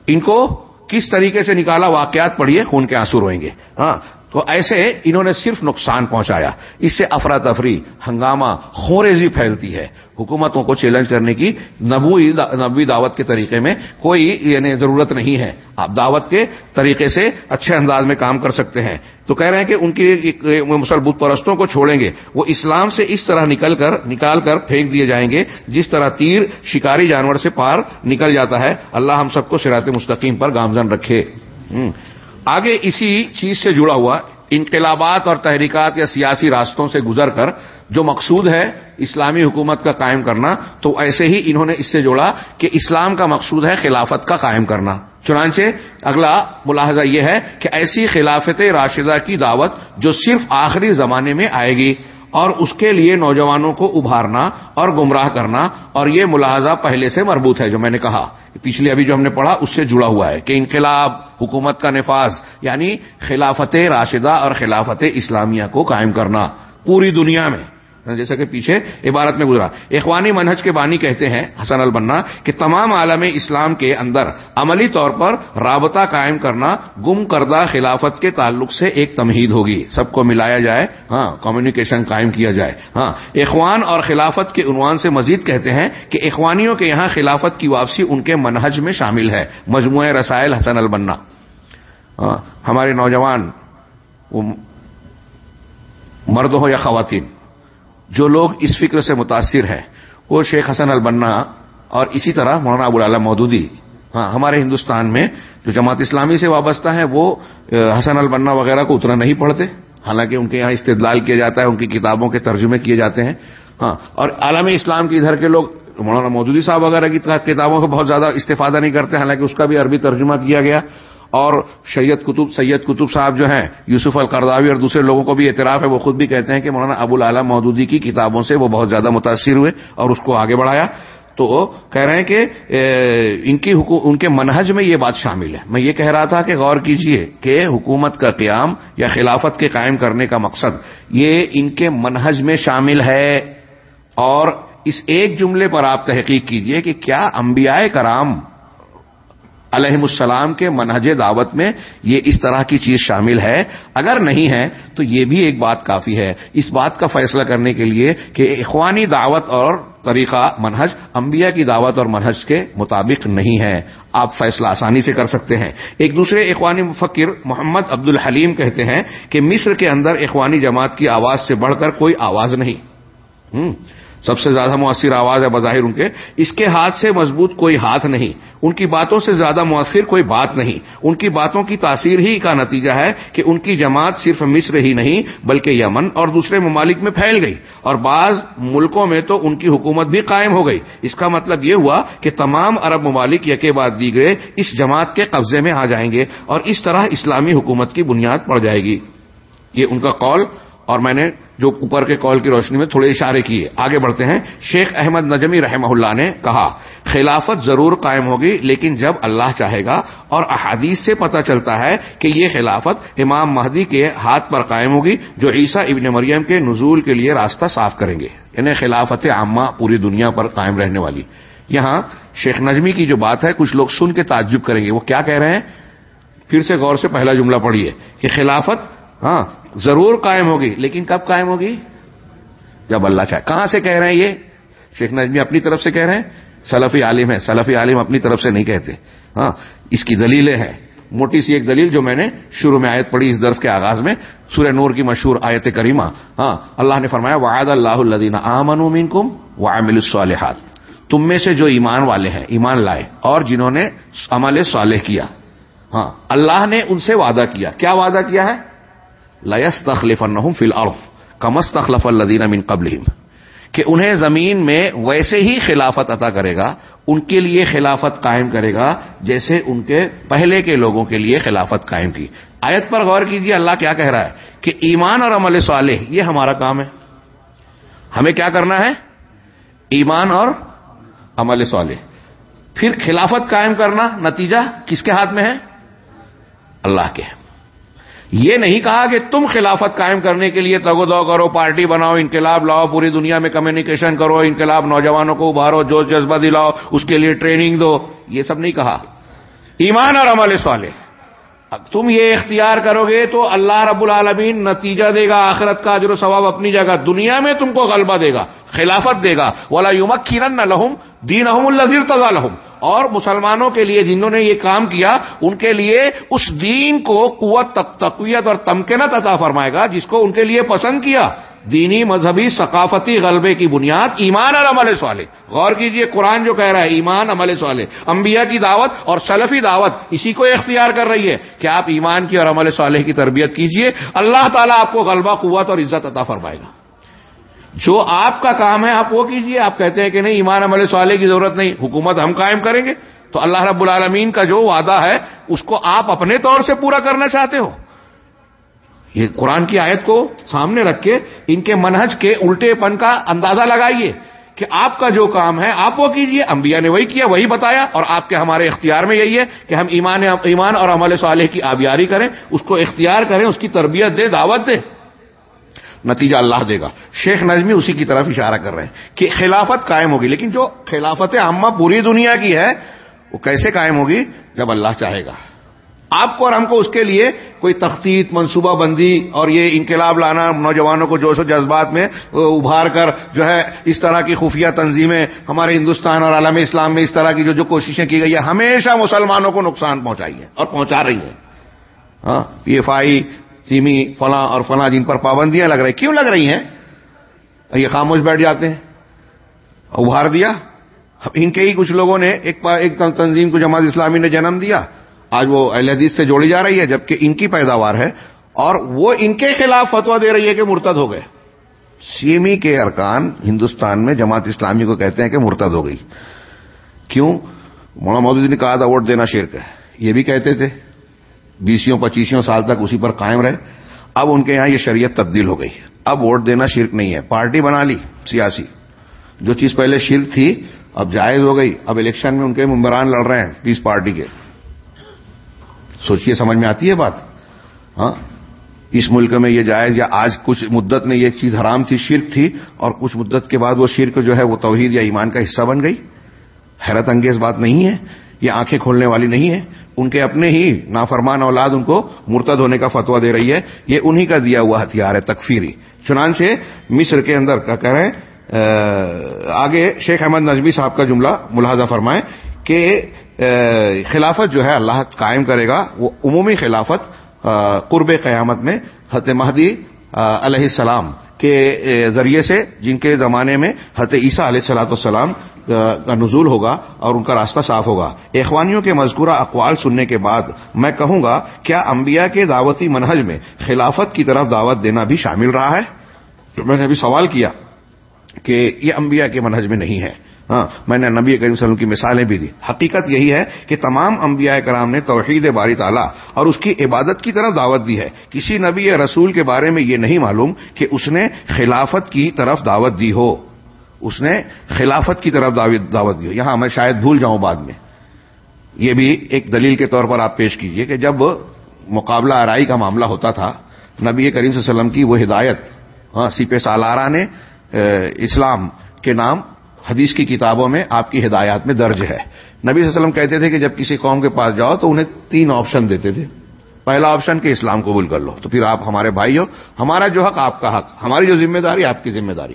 ان کو کس طریقے سے نکالا؟ واقعات پڑھیے خون کے آنسو روئیں گے۔ ہاں تو ایسے انہوں نے صرف نقصان پہنچایا۔ اس سے افراتفری ہنگامہ خوریزی پھیلتی ہے۔ حکومتوں کو چیلنج کرنے کی نبوی نبوی دعوت کے طریقے میں کوئی یعنی ضرورت نہیں ہے۔ آپ دعوت کے طریقے سے اچھے انداز میں کام کر سکتے ہیں۔ تو کہہ رہے ہیں کہ ان کی مسل بت پرستوں کو چھوڑیں گے۔ وہ اسلام سے اس طرح نکل کر، نکال کر پھینک دیے جائیں گے، جس طرح تیر شکاری جانور سے پار نکل جاتا ہے۔ اللہ ہم سب کو سرات مستقیم پر گامزن رکھے۔ آگے اسی چیز سے جڑا ہوا انقلابات اور تحریکات یا سیاسی راستوں سے گزر کر جو مقصود ہے اسلامی حکومت کا قائم کرنا، تو ایسے ہی انہوں نے اس سے جوڑا کہ اسلام کا مقصود ہے خلافت کا قائم کرنا۔ چنانچہ اگلا ملاحظہ یہ ہے کہ ایسی خلافت راشدہ کی دعوت جو صرف آخری زمانے میں آئے گی۔ اور اس کے لیے نوجوانوں کو ابھارنا اور گمراہ کرنا اور یہ ملاحظہ پہلے سے مربوط ہے جو میں نے کہا پچھلے ابھی جو ہم نے پڑھا اس سے جڑا ہوا ہے کہ انقلاب، حکومت کا نفاذ یعنی خلافت راشدہ اور خلافت اسلامیہ کو قائم کرنا پوری دنیا میں جیسا کہ پیچھے عبارت میں گزرا۔ اخوانی منہج کے بانی کہتے ہیں حسن البنا کہ تمام عالم اسلام کے اندر عملی طور پر رابطہ قائم کرنا گم کردہ خلافت کے تعلق سے ایک تمہید ہوگی۔ سب کو ملایا جائے ہاں کمیونیکیشن قائم کیا جائے ہاں۔ اخوان اور خلافت کے عنوان سے مزید کہتے ہیں کہ اخوانیوں کے یہاں خلافت کی واپسی ان کے منہج میں شامل ہے۔ مجموعہ رسائل حسن البنا۔ ہاں، ہمارے نوجوان مرد ہو یا خواتین؟ جو لوگ اس فکر سے متاثر ہیں، وہ شیخ حسن البنا اور اسی طرح مولانا ابو مودودی ہاں ہمارے ہندوستان میں جو جماعت اسلامی سے وابستہ ہیں، وہ حسن البنا وغیرہ کو اتنا نہیں پڑھتے۔ حالانکہ ان کے یہاں استدلال کیا جاتا ہے، ان کی کتابوں کے ترجمے کیے جاتے ہیں ہاں۔ اور عالم اسلام کے ادھر کے لوگ، مولانا مودودی صاحب وغیرہ کی کتابوں کا بہت زیادہ استفادہ نہیں کرتے، حالانکہ اس کا بھی عربی ترجمہ کیا گیا۔ اور سید کتب سید کتب صاحب جو ہیں، یوسف القرداوی اور دوسرے لوگوں کو بھی اعتراف ہے، وہ خود بھی کہتے ہیں کہ مولانا ابو العالم مودودی کی کتابوں سے وہ بہت زیادہ متاثر ہوئے اور اس کو آگے بڑھایا۔ تو کہہ رہے ہیں کہ ان کی ان کے منہج میں یہ بات شامل ہے۔ میں یہ کہہ رہا تھا کہ غور کیجیے کہ حکومت کا قیام یا خلافت کے قائم کرنے کا مقصد یہ ان کے منہج میں شامل ہے۔ اور اس ایک جملے پر آپ تحقیق کیجیے کہ کیا انبیاء کرام علیہ السلام کے منہج دعوت میں یہ اس طرح کی چیز شامل ہے۔ اگر نہیں ہے تو یہ بھی ایک بات کافی ہے۔ اس بات کا فیصلہ کرنے کے لیے کہ اخوانی دعوت اور طریقہ منہج انبیاء کی دعوت اور منہج کے مطابق نہیں ہے۔ آپ فیصلہ آسانی سے کر سکتے ہیں۔ ایک دوسرے اخوانی فقر محمد عبد الحلیم کہتے ہیں کہ مصر کے اندر اخوانی جماعت کی آواز سے بڑھ کر کوئی آواز نہیں۔ سب سے زیادہ مؤثر آواز ہے بظاہر ان کے۔ اس کے ہاتھ سے مضبوط کوئی ہاتھ نہیں۔ ان کی باتوں سے زیادہ مؤثر کوئی بات نہیں۔ ان کی باتوں کی تاثیر ہی کا نتیجہ ہے کہ ان کی جماعت صرف مصر ہی نہیں، بلکہ یمن اور دوسرے ممالک میں پھیل گئی۔ اور بعض ملکوں میں تو ان کی حکومت بھی قائم ہو گئی۔ اس کا مطلب یہ ہوا کہ تمام عرب ممالک یکے بعد دیگرے اس جماعت کے قبضے میں آ جائیں گے اور اس طرح اسلامی حکومت کی بنیاد پڑ جائے گی۔ یہ ان کا قول۔ اور میں نے جو اوپر کے کال کی روشنی میں تھوڑے اشارے کیے۔ آگے بڑھتے ہیں۔ شیخ احمد نجمی رحمہ اللہ نے کہا، خلافت ضرور قائم ہوگی، لیکن جب اللہ چاہے گا اور احادیث سے پتہ چلتا ہے کہ یہ خلافت امام مہدی کے ہاتھ پر قائم ہوگی، جو عیسیٰ ابن مریم کے نزول کے لیے راستہ صاف کریں گے۔ انہیں خلافت عامہ پوری دنیا پر قائم رہنے والی۔ یہاں شیخ نجمی کی جو بات ہے، کچھ لوگ سن کے تعجب کریں گے۔ وہ کیا کہہ رہے ہیں؟ پھر سے غور سے پہلا جملہ پڑھیے کہ خلافت ہاں ضرور قائم ہوگی۔ لیکن کب قائم ہوگی؟ جب اللہ چاہے۔ کہاں سے کہہ رہے ہیں یہ؟ شیخ نجمی اپنی طرف سے کہہ رہے ہیں؟ سلفی عالم ہے۔ سلفی عالم اپنی طرف سے نہیں کہتے۔ ہاں اس کی دلیلیں ہیں۔ موٹی سی ایک دلیل جو میں نے شروع میں آیت پڑھی اس درس کے آغاز میں، سورہ نور کی مشہور آیت کریمہ۔ ہاں اللہ نے فرمایا، وعد اللہ الدین آمن منکم وعمل الصالحات۔ تم میں سے جو ایمان والے ہیں، ایمان لائے اور جنہوں نے عمل صالح کیا۔ ہاں اللہ نے ان سے وعدہ کیا۔ کیا وعدہ کیا ہے؟ لس تخلیف فی الارض کمس تخلف الدین من قبل کہ انہیں زمین میں ویسے ہی خلافت عطا کرے گا، ان کے لیے خلافت قائم کرے گا، جیسے ان کے پہلے کے لوگوں کے لیے خلافت قائم کی۔ آیت پر غور کیجیے اللہ کیا کہہ رہا ہے کہ ایمان اور عمل صالح، یہ ہمارا کام ہے۔ ہمیں کیا کرنا ہے؟ ایمان اور عمل صالح۔ پھر خلافت قائم کرنا نتیجہ کس کے ہاتھ میں ہے؟ اللہ کے۔ یہ نہیں کہا کہ تم خلافت قائم کرنے کے لیے تگو دو کرو، پارٹی بناؤ، انقلاب لاؤ، پوری دنیا میں کمیونیکیشن کرو، انقلاب نوجوانوں کو ابھارو جوش جذبہ دلاؤ، اس کے لیے ٹریننگ دو۔ یہ سب نہیں کہا۔ ایمان اور عمل سوالے تم یہ اختیار کرو گے تو اللہ رب العالمین نتیجہ دے گا، آخرت کا جو ثواب اپنی جگہ، دنیا میں تم کو غلبہ دے گا، خلافت دے گا۔ والا یومک کھیرن نہ لہم دین احم الزیر تضا اور مسلمانوں کے لیے جنہوں نے یہ کام کیا، ان کے لیے اس دین کو قوت تقویت اور تمکنت عطا فرمائے گا، جس کو ان کے لیے پسند کیا۔ دینی مذہبی ثقافتی غلبے کی بنیاد ایمان اور عمل سوالے غور کیجیے، قرآن جو کہہ رہا ہے، ایمان، عمل سوالے انبیاء کی دعوت اور سلفی دعوت، اسی کو اختیار کر رہی ہے۔ کہ آپ ایمان کی اور عمل صالح کی تربیت کیجیے؟ اللہ تعالیٰ آپ کو غلبہ، قوت اور عزت عطا فرمائے گا۔ جو آپ کا کام ہے آپ وہ کیجیے، آپ کہتے ہیں کہ نہیں، ایمان عمل صالح کی ضرورت نہیں، حکومت ہم قائم کریں گے۔ تو اللہ رب العالمین کا جو وعدہ ہے، اس کو آپ اپنے طور سے پورا کرنا چاہتے ہو۔ یہ قرآن کی آیت کو سامنے رکھ کے ان کے منہج کے الٹے پن کا اندازہ لگائیے کہ آپ کا جو کام ہے، آپ وہ کیجیے۔ انبیاء نے وہی کیا، وہی بتایا اور آپ کے ہمارے اختیار میں یہی ہے کہ ہم ایمان ایمان اور عمل صالح کی آبیاری کریں، اس کو اختیار کریں، اس کی تربیت دے دعوت دے نتیجہ اللہ دے گا۔ شیخ نظمی اسی کی طرف اشارہ کر رہے ہیں کہ خلافت قائم ہوگی، لیکن جو خلافت عامہ پوری دنیا کی ہے، وہ کیسے قائم ہوگی؟ جب اللہ چاہے گا۔ آپ کو اور ہم کو اس کے لیے کوئی تختیت منصوبہ بندی اور یہ انقلاب لانا، نوجوانوں کو جوش و جذبات میں ابھار کر جو ہے، اس طرح کی خفیہ تنظیمیں ہمارے ہندوستان اور عالم اسلام میں، اس طرح کی جو جو کوششیں کی گئی ہیں، ہمیشہ مسلمانوں کو نقصان پہنچائی ہے اور پہنچا رہی ہیں۔ ہاں پی ایف آئی سیمی فلاں اور فلاں جن پر پابندیاں لگ رہی کیوں لگ رہی ہیں؟ یہ خاموش بیٹھ جاتے ہیں۔ ابھار دیا۔ ان کے ہی کچھ لوگوں نے ایک تنظیم کو جماعت اسلامی نے جنم دیا۔ آج وہ اہل حدیث سے جوڑی جا رہی ہے، جبکہ ان کی پیداوار ہے۔ اور وہ ان کے خلاف فتوا دے رہی ہے کہ مرتد ہو گئے۔ سیمی کے ارکان ہندوستان میں جماعت اسلامی کو کہتے ہیں کہ مرتد ہو گئی۔ کیوں؟ مولانا مودودی نے کہا تھا، ووٹ دینا شرک ہے۔ یہ بھی کہتے تھے۔ بیسوں پچیسوں سال تک اسی پر قائم رہے۔ اب ان کے یہاں یہ شریعت تبدیل ہو گئی۔ اب ووٹ دینا شرک نہیں ہے۔ پارٹی بنا لی سیاسی۔ جو چیز پہلے شرک تھی، اب جائز ہو گئی۔ اب الیکشن میں ان کے ممبران لڑ رہے ہیں پیس پارٹی کے۔ سوچیے سمجھ میں آتی ہے بات؟ ہاں؟ اس ملک میں یہ جائز یا آج کچھ مدت میں یہ چیز حرام تھی، شرک تھی، اور کچھ مدت کے بعد وہ شرک جو ہے، وہ توحید یا ایمان کا حصہ بن گئی۔ حیرت انگیز بات نہیں ہے۔ یہ آنکھیں کھولنے والی نہیں ہے ان کے اپنے ہی نافرمان اولاد ان کو مرتد ہونے کا فتوا دے رہی ہے۔ یہ انہی کا دیا ہوا ہتھیار ہے، تکفیری۔ چنانچہ مصر کے اندر کیا کہہ رہے ہیں؟ آگے شیخ احمد نجمی صاحب کا جملہ ملاحظہ فرمائیں کہ خلافت جو ہے اللہ قائم کرے گا، وہ عمومی خلافت قرب قیامت میں حت مہدی علیہ السلام۔ کے ذریعے سے جن کے زمانے میں حت عیسیٰ علیہ صلاح والسلام کا نزول ہوگا اور ان کا راستہ صاف ہوگا۔ اخوانیوں کے مذکورہ اقوال سننے کے بعد میں کہوں گا، کیا انبیاء کے دعوتی منہج میں خلافت کی طرف دعوت دینا بھی شامل رہا ہے؟ میں نے ابھی سوال کیا کہ یہ انبیاء کے منہج میں نہیں ہے۔ ہاں میں نے نبی کریم صلی اللہ علیہ وسلم کی مثالیں بھی دی۔ حقیقت یہی ہے کہ تمام انبیاء کرام نے توحید باری تعالیٰ اور اس کی عبادت کی طرف دعوت دی ہے۔ کسی نبی یا رسول کے بارے میں یہ نہیں معلوم کہ اس نے خلافت کی طرف دعوت دی ہو۔ اس نے خلافت کی طرف دعوت دی ہو۔ یہاں میں شاید بھول جاؤں بعد میں۔ یہ بھی ایک دلیل کے طور پر آپ پیش کیجیے کہ جب مقابلہ آرائی کا معاملہ ہوتا تھا، نبی کریم صلی اللہ علیہ وسلم کی وہ ہدایت ہاں سی پی سالارہ نے اسلام کے نام حدیث کی کتابوں میں آپ کی ہدایات میں درج ہے۔ نبی صلی اللہ علیہ وسلم کہتے تھے کہ جب کسی قوم کے پاس جاؤ تو انہیں تین آپشن دیتے تھے۔ پہلا آپشن کہ اسلام قبول کر لو۔ تو پھر آپ ہمارے بھائی ہو۔ ہمارا جو حق، آپ کا حق۔ ہماری جو ذمہ داری، آپ کی ذمہ داری۔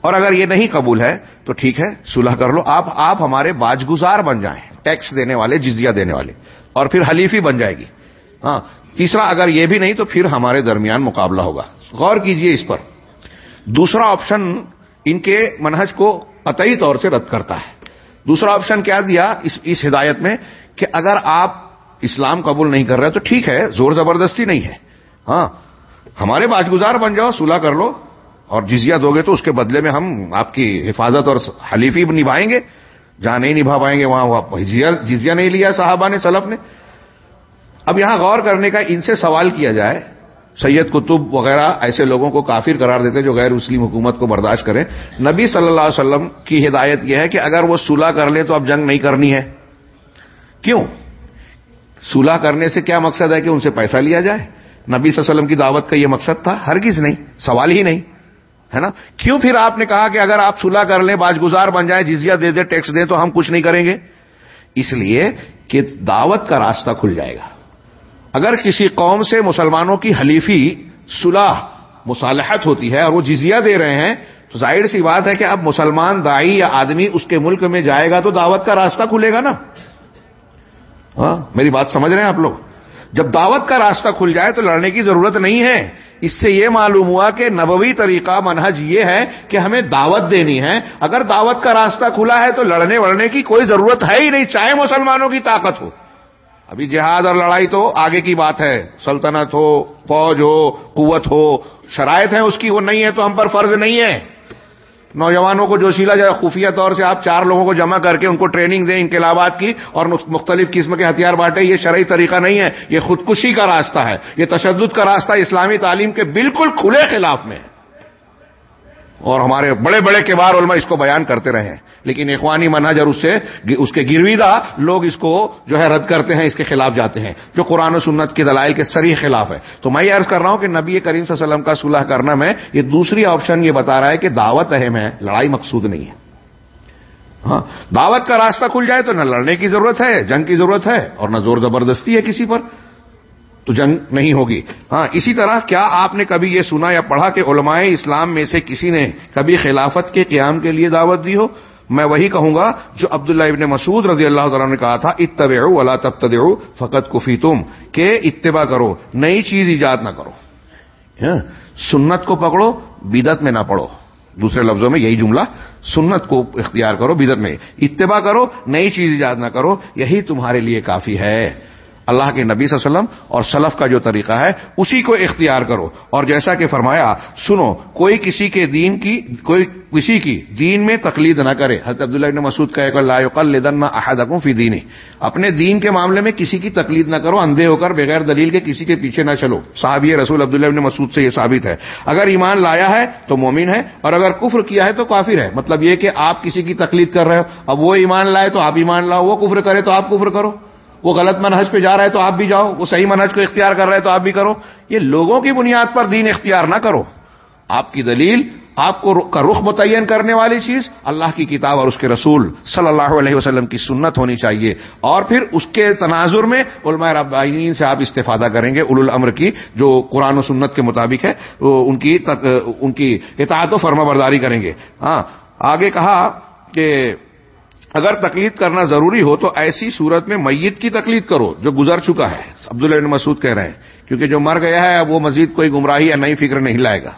اور اگر یہ نہیں قبول ہے تو ٹھیک ہے، صلح کر لو۔ آپ آپ ہمارے باج گزار بن جائیں ٹیکس دینے والے، جزیہ دینے والے۔ اور پھر حلیفی بن جائے گی۔ ہاں تیسرا اگر یہ بھی نہیں تو پھر ہمارے درمیان مقابلہ ہوگا۔ غور کیجیے اس پر۔ دوسرا آپشن ان کے منہج کو قطعی طور سے رد کرتا ہے۔ دوسرا آپشن کیا دیا اس اس ہدایت میں کہ اگر آپ اسلام قبول نہیں کر رہے تو ٹھیک ہے، زور زبردستی نہیں ہے۔ ہاں ہمارے باج گزار بن جاؤ، صلح کر لو۔ اور جزیہ دو گے تو اس کے بدلے میں ہم آپ کی حفاظت اور حلیفی نبھائیں گے۔ جہاں نہیں نبھا پائیں گے، وہاں جزیہ نہیں لیا صحابہ نے، سلف نے۔ اب یہاں غور کرنے کا ان سے سوال کیا جائے سید قطب وغیرہ ایسے لوگوں کو کافر قرار دیتے جو غیر مسلم حکومت کو برداشت کریں۔ نبی صلی اللہ علیہ وسلم کی ہدایت یہ ہے کہ اگر وہ صلح کر لیں تو اب جنگ نہیں کرنی ہے۔ کیوں؟ صلح کرنے سے کیا مقصد ہے کہ ان سے پیسہ لیا جائے؟ نبی صلی اللہ علیہ وسلم کی دعوت کا یہ مقصد تھا۔ ہرگز نہیں، سوال ہی نہیں، ہے نا؟ کیوں پھر آپ نے کہا کہ اگر آپ صلح کر لیں باج گزار بن جائے جزیہ دے دے ٹیکس دیں تو ہم کچھ نہیں کریں گے؟ اس لیے کہ دعوت کا راستہ کھل جائے گا۔ اگر کسی قوم سے مسلمانوں کی حلیفی صلح مصالحت ہوتی ہے اور وہ جزیہ دے رہے ہیں، تو ظاہر سی بات ہے کہ اب مسلمان دائی یا آدمی اس کے ملک میں جائے گا تو دعوت کا راستہ کھلے گا نا۔ ہاں میری بات سمجھ رہے ہیں آپ لوگ؟ جب دعوت کا راستہ کھل جائے تو لڑنے کی ضرورت نہیں ہے۔ اس سے یہ معلوم ہوا کہ نبوی طریقہ منہج یہ ہے کہ ہمیں دعوت دینی ہے۔ اگر دعوت کا راستہ کھلا ہے تو لڑنے وڑنے کی کوئی ضرورت ہے ہی نہیں، چاہے مسلمانوں کی طاقت ہو۔ ابھی جہاد اور لڑائی تو آگے کی بات ہے۔ سلطنت ہو، فوج ہو، قوت ہو، شرائط ہے اس کی، وہ نہیں ہے تو ہم پر فرض نہیں ہے۔ نوجوانوں کو جوشیلا جائے، خفیہ طور سے آپ چار لوگوں کو جمع کر کے ان کو ٹریننگ دیں انقلابات کی اور مختلف قسم کے ہتھیار بانٹے یہ شرعی طریقہ نہیں ہے۔ یہ خودکشی کا راستہ ہے۔ یہ تشدد کا راستہ اسلامی تعلیم کے بالکل کھلے خلاف میں ہے۔ اور ہمارے بڑے بڑے کبار علماء اس کو بیان کرتے رہے ہیں۔ لیکن اخوانی منہج اور اس سے اس کے گرویدہ لوگ اس کو جو ہے رد کرتے ہیں، اس کے خلاف جاتے ہیں۔ جو قرآن و سنت کے دلائل کے سری خلاف ہے۔ تو میں یہ عرض کر رہا ہوں کہ نبی کریم صلی اللہ علیہ وسلم کا صلح کرنا میں یہ دوسری آپشن یہ بتا رہا ہے کہ دعوت اہم ہے، لڑائی مقصود نہیں ہے۔ ہاں دعوت کا راستہ کھل جائے تو نہ لڑنے کی ضرورت ہے، جنگ کی ضرورت ہے اور نہ زور زبردستی ہے کسی پر۔ تو جنگ نہیں ہوگی۔ ہاں اسی طرح کیا آپ نے کبھی یہ سنا یا پڑھا کہ علماء اسلام میں سے کسی نے کبھی خلافت کے قیام کے لیے دعوت دی ہو؟ میں وہی کہوں گا جو عبداللہ ابن مسعود رضی اللہ تعالیٰ نے کہا تھا اتبع ولا تب فقط کفی تم کہ اتباع کرو، نئی چیز ایجاد نہ کرو۔ ہاں، سنت کو پکڑو بدت میں نہ پڑھو دوسرے لفظوں میں یہی جملہ، سنت کو اختیار کرو بدت میں۔ اتباع کرو، نئی چیز ایجاد نہ کرو، یہی تمہارے لیے کافی ہے۔ اللہ کے نبی صلی اللہ علیہ وسلم اور سلف کا جو طریقہ ہے، اسی کو اختیار کرو۔ اور جیسا کہ فرمایا، سنو، کوئی کسی کے دین کی، کوئی کسی کی دین میں تقلید نہ کرے۔ حضرت عبداللہ ابن مسعود کا فی دینی اپنے دین کے معاملے میں کسی کی تقلید نہ کرو، اندھے ہو کر بغیر دلیل کے کسی کے پیچھے نہ چلو۔ صحابی رسول عبداللہ ابن مسعود سے یہ ثابت ہے۔ اگر ایمان لایا ہے تو مومن ہے، اور اگر کفر کیا ہے تو کافر ہے۔ مطلب یہ کہ آپ کسی کی تقلید کر رہے ہو۔ اب وہ ایمان لائے تو آپ ایمان لاؤ، وہ کفر کرے تو آپ کفر کرو۔ وہ غلط منہج پہ جا رہا ہے تو آپ بھی جاؤ، وہ صحیح منہج کو اختیار کر رہا ہے تو آپ بھی کرو۔ یہ لوگوں کی بنیاد پر دین اختیار نہ کرو۔ آپ کی دلیل، آپ کو کا رخ متعین کرنے والی چیز اللہ کی کتاب اور اس کے رسول صلی اللہ علیہ وسلم کی سنت ہونی چاہیے۔ اور پھر اس کے تناظر میں علماء ربعین سے آپ استفادہ کریں گے اول الامر کی، جو قرآن و سنت کے مطابق ہے ان کی ان کی اطاعت و فرما برداری کریں گے۔ ہاں آگے کہا کہ اگر تقلید کرنا ضروری ہو تو ایسی صورت میں میت کی تقلید کرو جو گزر چکا ہے۔ عبداللہ مسعود کہہ رہے ہیں، کیونکہ جو مر گیا ہے اب وہ مزید کوئی گمراہی یا نئی فکر نہیں لائے گا۔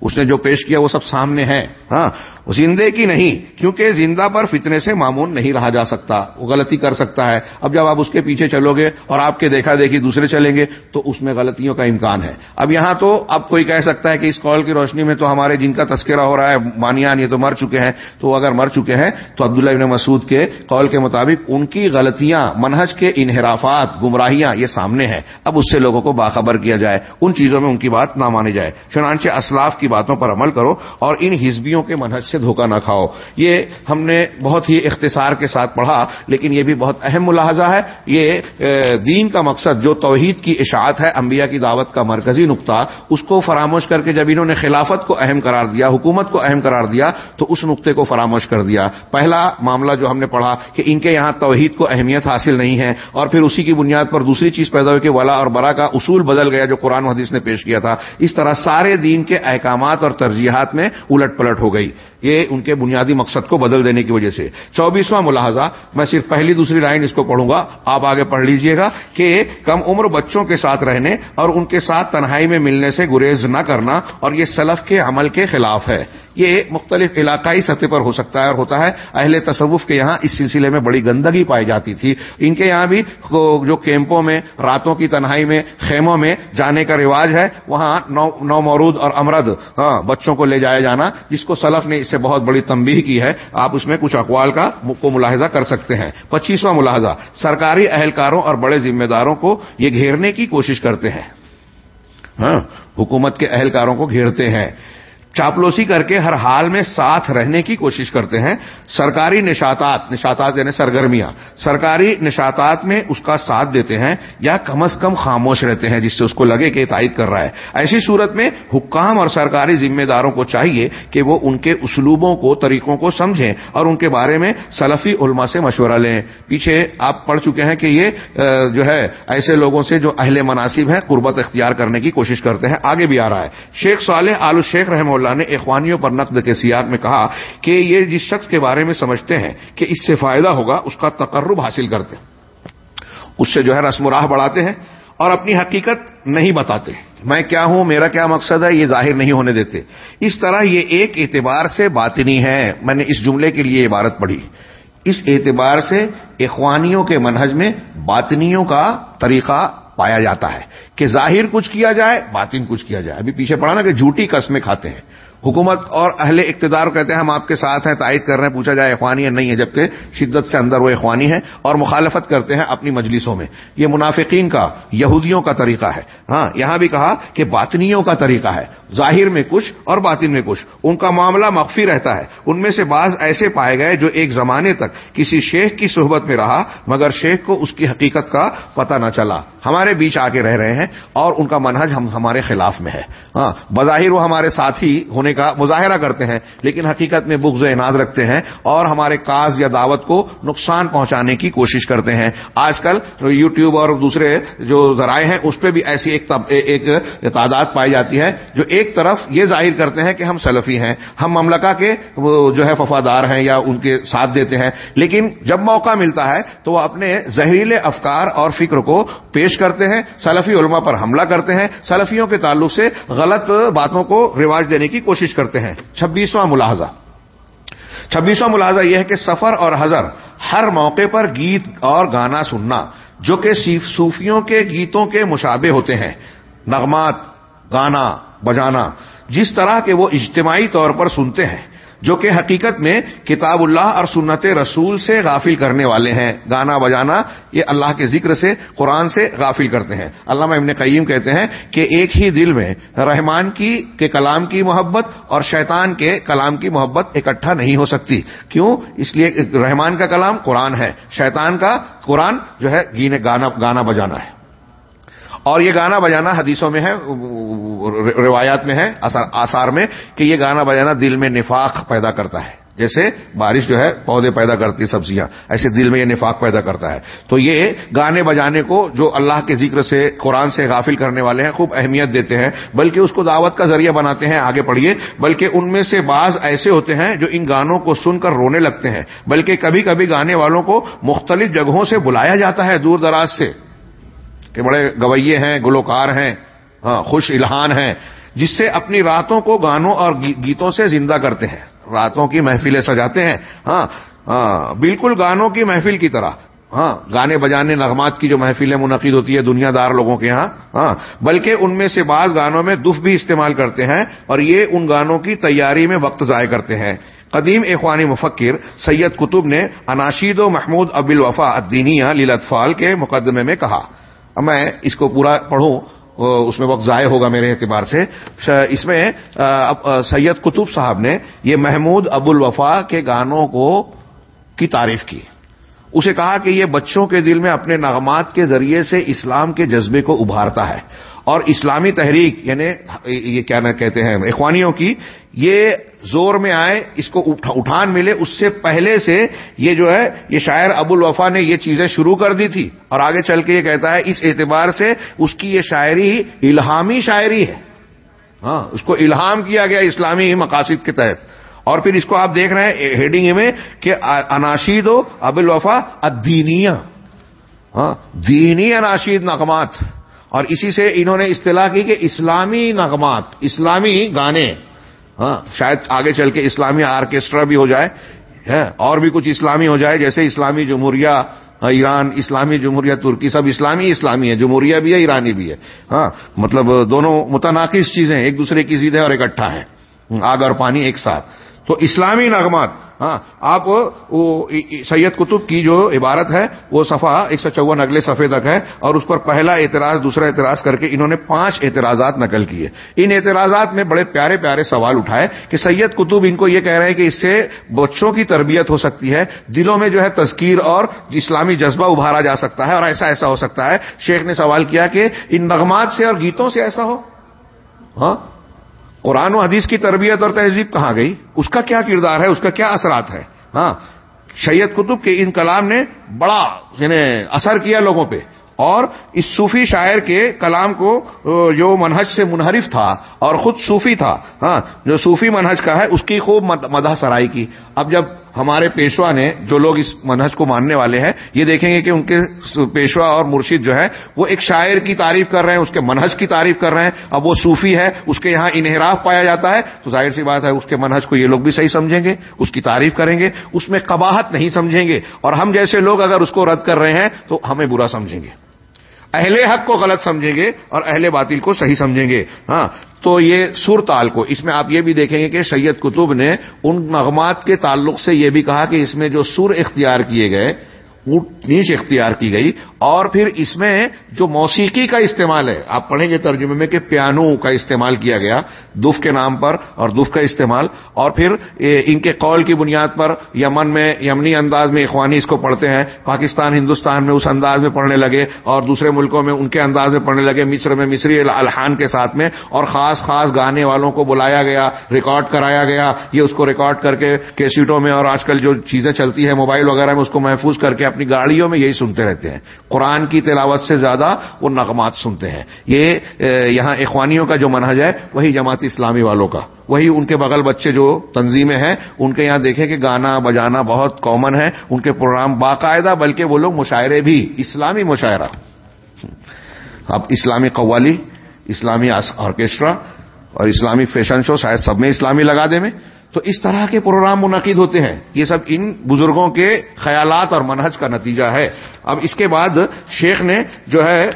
اس نے جو پیش کیا وہ سب سامنے ہے ہاں زندے کی نہیں، کیونکہ زندہ پر فتنے سے معمون نہیں رہا جا سکتا، وہ غلطی کر سکتا ہے۔ اب جب آپ اس کے پیچھے چلو گے اور آپ کے دیکھا دیکھی دوسرے چلیں گے، تو اس میں غلطیوں کا امکان ہے۔ اب یہاں تو اب کوئی کہہ سکتا ہے کہ اس کال کی روشنی میں تو ہمارے جن کا تذکرہ ہو رہا ہے، مانیان، یہ تو مر چکے ہیں۔ تو اگر مر چکے ہیں، تو عبداللہ ابن مسعود کے قول کے مطابق ان کی غلطیاں، منہج کے انحرافات، گمراہیاں یہ سامنے ہیں۔ اب اس سے لوگوں کو باخبر کیا جائے، ان چیزوں میں ان کی بات نہ مانی جائے۔ چنانچہ اسلاف کی باتوں پر عمل کرو اور ان ہزبیوں کے منہج سے دھوکہ نہ کھاؤ۔ یہ ہم نے بہت ہی اختصار کے ساتھ پڑھا، لیکن یہ بھی بہت اہم ملاحظہ ہے۔ یہ دین کا مقصد جو توحید کی اشاعت ہے، انبیاء کی دعوت کا مرکزی نقطہ، اس کو فراموش کر کے جب انہوں نے خلافت کو اہم قرار دیا، حکومت کو اہم قرار دیا، تو اس نقطے کو فراموش کر دیا۔ پہلا معاملہ جو ہم نے پڑھا کہ ان کے یہاں توحید کو اہمیت حاصل نہیں ہے، اور پھر اسی کی بنیاد پر دوسری چیز پیدا ہوئی کہ ولا اور برا کا اصول بدل گیا، جو قرآن و حدیث نے پیش کیا تھا۔ اس طرح سارے دین کے احکامات اور ترجیحات میں الٹ پلٹ ہو گئی۔ یہ ان کے بنیادی مقصد کو بدل دینے کی وجہ سے۔ چوبیسواں ملاحظہ، میں صرف پہلی دوسری لائن اس کو پڑھوں گا۔ آپ آگے پڑھ لیجیے گا کہ کم عمر بچوں کے ساتھ رہنے اور ان کے ساتھ تنہائی میں ملنے سے گریز نہ کرنا اور یہ سلف کے عمل کے خلاف ہے۔ یہ مختلف علاقائی سطح پر ہو سکتا ہے اور ہوتا ہے۔ اہل تصوف کے یہاں اس سلسلے میں بڑی گندگی پائی جاتی تھی۔ ان کے یہاں بھی جو کیمپوں میں، راتوں کی تنہائی میں، خیموں میں جانے کا رواج ہے۔ وہاں نو مورود اور امرد ہاں بچوں کو لے جایا جانا، جس کو سلف نے اس سے بہت بڑی تنبیہ کی ہے۔ آپ اس میں کچھ اقوال کا کو ملاحظہ کر سکتے ہیں۔ پچیسواں ملاحظہ، سرکاری اہلکاروں اور بڑے ذمہ داروں کو یہ گھیرنے کی کوشش کرتے ہیں۔ ہاں حکومت کے اہلکاروں کو گھیرتے ہیں۔ چاپلوسی کر کے ہر حال میں ساتھ رہنے کی کوشش کرتے ہیں۔ سرکاری نشاطات نشاطات یعنی سرگرمیاں، سرکاری نشاطات میں اس کا ساتھ دیتے ہیں یا کم از کم خاموش رہتے ہیں، جس سے اس کو لگے کہ تائید کر رہا ہے۔ ایسی صورت میں حکام اور سرکاری ذمہ داروں کو چاہیے کہ وہ ان کے اسلوبوں کو، طریقوں کو سمجھیں اور ان کے بارے میں سلفی علماء سے مشورہ لیں۔ پیچھے آپ پڑھ چکے ہیں کہ یہ جو ہے، ایسے لوگوں سے جو اہل مناسب ہیں، قربت اختیار کرنے کی کوشش کرتے ہیں، آگے بھی آ رہا ہے۔ شیخ صالح آلو شیخ رحم اللہ نے اخوانیوں پر نقد کے سیاق میں کہا کہ یہ جس شخص کے بارے میں سمجھتے ہیں کہ اس سے فائدہ ہوگا، اس کا تقرب حاصل کرتے ہیں۔ اس سے جو ہے رسم و راہ بڑھاتے ہیں اور اپنی حقیقت نہیں بتاتے۔ میں کیا ہوں، میرا کیا مقصد ہے؟ یہ ظاہر نہیں ہونے دیتے۔ اس طرح یہ ایک اعتبار سے باطنی ہے۔ میں نے اس جملے کے لیے عبارت پڑھی۔ اس اعتبار سے اخوانیوں کے منہج میں باطنیوں کا طریقہ پایا جاتا ہے کہ ظاہر کچھ کیا جائے، باطن کچھ کیا جائے۔ ابھی پیچھے پڑا نا کہ جھوٹی قسمیں کھاتے ہیں۔ حکومت اور اہل اقتدار کہتے ہیں ہم آپ کے ساتھ ہیں، تائید کر رہے ہیں، پوچھا جائے اخوانی ہے نہیں ہے، جبکہ شدت سے اندر وہ اخوانی ہے اور مخالفت کرتے ہیں اپنی مجلسوں میں۔ یہ منافقین کا، یہودیوں کا طریقہ ہے۔ ہاں یہاں بھی کہا کہ باطنیوں کا طریقہ ہے۔ ظاہر میں کچھ اور باطن میں کچھ۔ ان کا معاملہ مخفی رہتا ہے۔ ان میں سے بعض ایسے پائے گئے جو ایک زمانے تک کسی شیخ کی صحبت میں رہا، مگر شیخ کو اس کی حقیقت کا پتہ نہ چلا۔ ہمارے بیچ آ کے رہ رہے ہیں اور ان کا منہج ہم، ہمارے خلاف میں ہے۔ ہاں بظاہر وہ ہمارے ساتھی ہونے کا مظاہرہ کرتے ہیں، لیکن حقیقت میں بغض اناد رکھتے ہیں اور ہمارے کاز یا دعوت کو نقصان پہنچانے کی کوشش کرتے ہیں۔ آج کل یو ٹیوب اور دوسرے جو ذرائع ہیں، اس پہ بھی ایسی ایک ایک تعداد پائی جاتی ہے جو ایک طرف یہ ظاہر کرتے ہیں کہ ہم سلفی ہیں، ہم مملکہ کے جو ہے وفادار ہیں یا ان کے ساتھ دیتے ہیں۔ لیکن جب موقع ملتا ہے تو وہ اپنے زہریلے افکار اور فکر کو پیش کرتے ہیں، سلفی علماء پر حملہ کرتے ہیں، سلفیوں کے تعلق سے غلط باتوں کو رواج دینے کی کوشش کرتے ہیں، چھبیسواں ملاحظہ۔ چھبیسواں ملاحظہ یہ ہے کہ سفر اور حضر ہر موقع پر گیت اور گانا سننا، جو کہ صوفیوں کے گیتوں کے مشابے ہوتے ہیں۔ نغمات، گانا، بجانا، جس طرح کے وہ اجتماعی طور پر سنتے ہیں۔ جو کہ حقیقت میں کتاب اللہ اور سنت رسول سے غافل کرنے والے ہیں۔ گانا بجانا یہ اللہ کے ذکر سے، قرآن سے غافل کرتے ہیں۔ علامہ ابن قیم کہتے ہیں کہ ایک ہی دل میں رحمان کی، کے کلام کی محبت اور شیطان کے کلام کی محبت اکٹھا نہیں ہو سکتی۔ کیوں؟ اس لیے رحمان کا کلام قرآن ہے، شیطان کا قرآن جو ہے گانا گانا بجانا ہے۔ اور یہ گانا بجانا حدیثوں میں ہے، روایات میں ہے، آثار میں کہ یہ گانا بجانا دل میں نفاق پیدا کرتا ہے۔ جیسے بارش جو ہے، پودے پیدا کرتی سبزیاں، ایسے دل میں یہ نفاق پیدا کرتا ہے۔ تو یہ گانے بجانے کو جو اللہ کے ذکر سے، قرآن سے غافل کرنے والے ہیں، خوب اہمیت دیتے ہیں۔ بلکہ اس کو دعوت کا ذریعہ بناتے ہیں، آگے پڑھیے۔ بلکہ ان میں سے بعض ایسے ہوتے ہیں جو ان گانوں کو سن کر رونے لگتے ہیں۔ بلکہ کبھی کبھی گانے والوں کو مختلف جگہوں سے بلایا جاتا ہے دور دراز سے۔ کہ بڑے گویے ہیں، گلوکار ہیں ہاں خوش الہان ہیں، جس سے اپنی راتوں کو گانوں اور گیتوں سے زندہ کرتے ہیں۔ راتوں کی محفلیں سجاتے ہیں ہاں ہاں بالکل گانوں کی محفل کی طرح ہاں گانے بجانے، نغمات کی جو محفلیں منعقد ہوتی ہے دنیا دار لوگوں کے ہاں ہاں بلکہ ان میں سے بعض گانوں میں دف بھی استعمال کرتے ہیں اور یہ ان گانوں کی تیاری میں وقت ضائع کرتے ہیں۔ قدیم اخوانی مفکر سید قطب نے اناشید و محمود اب الوفا الدینیہ لیلتفال کے مقدمے میں کہا میں اس کو پورا پڑھوں اس میں وقت ضائع ہوگا میرے اعتبار سے۔ اس میں سید قطب صاحب نے یہ محمود ابو الوفا کے گانوں کو کی تعریف کی۔ اسے کہا کہ یہ بچوں کے دل میں اپنے نغمات کے ذریعے سے اسلام کے جذبے کو ابھارتا ہے۔ اور اسلامی تحریک یعنی یہ کیا نہ کہتے ہیں، اخوانیوں کی، یہ زور میں آئے، اس کو اٹھان ملے، اس سے پہلے سے یہ جو ہے، یہ شاعر ابو الوفا نے یہ چیزیں شروع کر دی تھی۔ اور آگے چل کے یہ کہتا ہے، اس اعتبار سے اس کی یہ شاعری الہامی شاعری ہے۔ ہاں اس کو الہام کیا گیا اسلامی مقاصد کے تحت۔ اور پھر اس کو آپ دیکھ رہے ہیں، ہیڈنگ میں کہ اناشید و اب الوفا ادینیا ہاں دینی اناشید نغمات اور اسی سے انہوں نے اصطلاح کی کہ اسلامی نغمات، اسلامی گانے ہاں شاید آگے چل کے اسلامی آرکیسٹرا بھی ہو جائے ہاں، اور بھی کچھ اسلامی ہو جائے، جیسے اسلامی جمہوریہ ہاں، ایران، اسلامی جمہوریہ، ترکی، سب اسلامی اسلامی ہے جمہوریہ بھی ہے، ایرانی بھی ہے ہاں مطلب دونوں متناقص چیزیں ایک دوسرے کی ضد ہے اور اکٹھا ہے آگ اور پانی ایک ساتھ۔ تو اسلامی نغمات ہاں آپ سید کتب کی جو عبارت ہے، وہ صفحہ ایک سو چون اگلے صفحے تک ہے، اور اس پر پہلا اعتراض، دوسرا اعتراض کر کے انہوں نے پانچ اعتراضات نقل کیے۔ ان اعتراضات میں بڑے پیارے پیارے سوال اٹھائے کہ سید کتب ان کو یہ کہہ رہے ہیں کہ اس سے بچوں کی تربیت ہو سکتی ہے، دلوں میں جو ہے تذکیر اور اسلامی جذبہ ابھارا جا سکتا ہے اور ایسا ایسا ہو سکتا ہے۔ شیخ نے سوال کیا کہ ان نغمات سے اور گیتوں سے ایسا ہو؟ ہاں؟ قرآن و حدیث کی تربیت اور تہذیب کہاں گئی؟ اس کا کیا کردار ہے؟ اس کا کیا اثرات ہے ہاں شید کتب کے ان کلام نے بڑا یعنی اثر کیا لوگوں پہ۔ اور اس صوفی شاعر کے کلام کو جو منہج سے منحرف تھا اور خود صوفی تھا ہاں جو صوفی منہج کا ہے، اس کی خوب مدح سرائی کی۔ اب جب ہمارے پیشوا نے جو لوگ اس منہج کو ماننے والے ہیں، یہ دیکھیں گے کہ ان کے پیشوا اور مرشد جو ہے، وہ ایک شاعر کی تعریف کر رہے ہیں، اس کے منہج کی تعریف کر رہے ہیں۔ اب وہ صوفی ہے، اس کے یہاں انحراف پایا جاتا ہے۔ تو ظاہر سی بات ہے، اس کے منہج کو یہ لوگ بھی صحیح سمجھیں گے، اس کی تعریف کریں گے۔ اس میں قباہت نہیں سمجھیں گے۔ اور ہم جیسے لوگ اگر اس کو رد کر رہے ہیں، تو ہمیں برا سمجھیں گے۔ اہل حق کو غلط سمجھیں گے اور اہل باطل کو صحیح سمجھیں گے۔ ہاں تو یہ سر تال کو، اس میں آپ یہ بھی دیکھیں گے کہ سید کتب نے ان نغمات کے تعلق سے یہ بھی کہا کہ اس میں جو سر اختیار کیے گئے نیچ اختیار کی گئی اور پھر اس میں جو موسیقی کا استعمال ہے، آپ پڑھیں گے ترجمے میں کہ پیانو کا استعمال کیا گیا، دف کے نام پر اور دف کا استعمال، اور پھر ان کے قول کی بنیاد پر یمن میں یمنی انداز میں اخوانی اس کو پڑھتے ہیں، پاکستان، ہندوستان میں اس انداز میں پڑھنے لگے اور دوسرے ملکوں میں ان کے انداز میں پڑھنے لگے، مصر میں مصری الحان کے ساتھ میں اور خاص خاص گانے والوں کو بلایا گیا، ریکارڈ کرایا گیا، یہ اس کو ریکارڈ کر کے کیسیٹوں میں اور آج کل جو چیزیں چلتی ہیں، موبائل وغیرہ میں اس کو محفوظ کر کے اپنی گاڑیوں میں یہی سنتے رہتے ہیں۔ قرآن کی تلاوت سے زیادہ وہ نغمات سنتے ہیں۔ یہ یہاں اخوانیوں کا جو منہج ہے، وہی جماعت اسلامی والوں کا۔ وہی ان کے بغل بچے جو تنظیمیں ہیں، ان کے یہاں دیکھیں کہ گانا بجانا بہت کامن ہے۔ ان کے پروگرام باقاعدہ، بلکہ وہ لوگ مشاعرے بھی، اسلامی مشاعرہ۔ اب اسلامی قوالی، اسلامی آرکیسٹرا اور اسلامی فیشن شو شاید سب میں اسلامی لگا دے میں۔ تو اس طرح کے پروگرام منعقد ہوتے ہیں۔ یہ سب ان بزرگوں کے خیالات اور منہج کا نتیجہ ہے۔ اب اس کے بعد شیخ نے جو ہے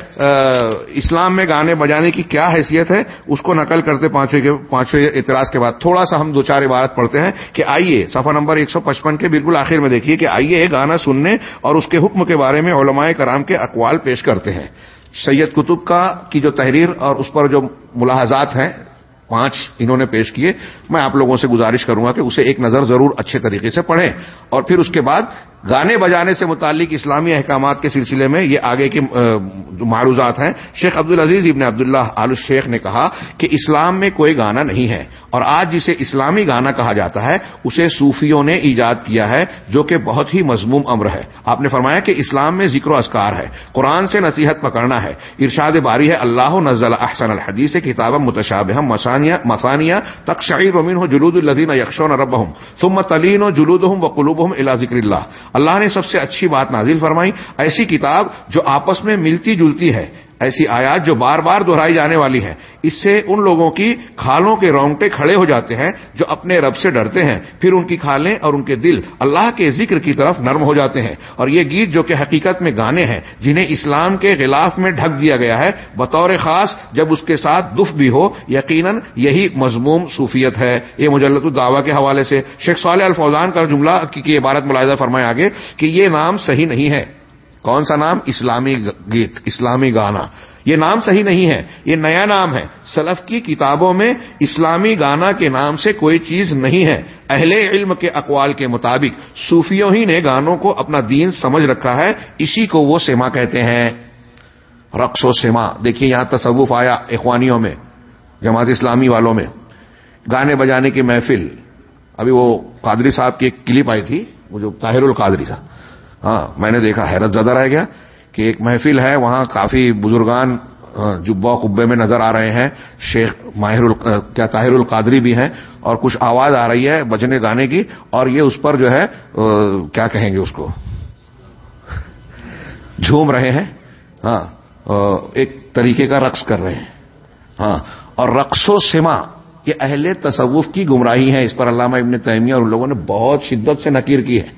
اسلام میں گانے بجانے کی کیا حیثیت ہے، اس کو نقل کرتے پانچویں اعتراض کے بعد۔ تھوڑا سا ہم دو چار عبارت پڑھتے ہیں کہ آئیے، صفحہ نمبر ایک سو پچپن کے بالکل آخر میں دیکھیے کہ آئیے گانا سننے اور اس کے حکم کے بارے میں علماء کرام کے اقوال پیش کرتے ہیں۔ سید کتب کا کی جو تحریر اور اس پر جو ملاحظات ہیں پانچ انہوں نے پیش کیے، میں آپ لوگوں سے گزارش کروں گا کہ اسے ایک نظر ضرور اچھے طریقے سے پڑھیں اور پھر اس کے بعد گانے بجانے سے متعلق اسلامی احکامات کے سلسلے میں یہ آگے کے معروضات ہیں۔ شیخ عبد العزیز ابن عبداللہ آل الشیخ نے کہا کہ اسلام میں کوئی گانا نہیں ہے اور آج جسے اسلامی گانا کہا جاتا ہے، اسے صوفیوں نے ایجاد کیا ہے، جو کہ بہت ہی مضموم امر ہے۔ آپ نے فرمایا کہ اسلام میں ذکر و اسکار ہے، قرآن سے نصیحت پکڑنا ہے، ارشاد باری ہے، اللہ نزل احسن الحدیث کتاب متشاب مسانیہ تک شعیر امین ہو جلود الدین یکشون رب ہوں ثم تلین و جلود ہوں و قلوب ہوں ذکر اللہ۔ اللہ نے سب سے اچھی بات نازل فرمائی، ایسی کتاب جو آپس میں ملتی جلتی ہے ایسی آیات جو بار بار دہرائی جانے والی ہیں، اس سے ان لوگوں کی کھالوں کے رونگٹے کھڑے ہو جاتے ہیں جو اپنے رب سے ڈرتے ہیں، پھر ان کی کھالیں اور ان کے دل اللہ کے ذکر کی طرف نرم ہو جاتے ہیں۔ اور یہ گیت جو کہ حقیقت میں گانے ہیں، جنہیں اسلام کے غلاف میں ڈھک دیا گیا ہے، بطور خاص جب اس کے ساتھ دف بھی ہو، یقیناً یہی مضموم صوفیت ہے۔ یہ مجلت الدعوی کے حوالے سے شیخ صالح الفوزان کا جملہ کی عبارت ملاحظہ فرمائے آگے کہ یہ نام صحیح نہیں ہے۔ کون سا نام؟ اسلامی گیت، اسلامی گانا۔ یہ نام صحیح نہیں ہے، یہ نیا نام ہے۔ سلف کی کتابوں میں اسلامی گانا کے نام سے کوئی چیز نہیں ہے۔ اہل علم کے اقوال کے مطابق صوفیوں ہی نے گانوں کو اپنا دین سمجھ رکھا ہے، اسی کو وہ سیما کہتے ہیں۔ رقص و سیما۔ دیکھیے یہاں تصوف آیا اخوانیوں میں، جماعت اسلامی والوں میں۔ گانے بجانے کی محفل۔ ابھی وہ قادری صاحب کی ایک کلپ آئی تھی، وہ جو طاہر القادری صاحب ہاں میں نے دیکھا، حیرت زدہ رہ گیا کہ ایک محفل ہے، وہاں کافی بزرگان جبا قبے میں نظر آ رہے ہیں۔ شیخ ماہر کیا طاہر القادری بھی ہیں اور کچھ آواز آ رہی ہے بجنے گانے کی اور یہ اس پر جو ہے کیا کہیں گے اس کو؟ جھوم رہے ہیں۔ ہاں ایک طریقے کا رقص کر رہے ہیں۔ ہاں اور رقص و سما، یہ اہل تصوف کی گمراہی ہے اس پر علامہ ابن تیمیہ اور ان لوگوں نے بہت شدت سے نکیر کی ہے۔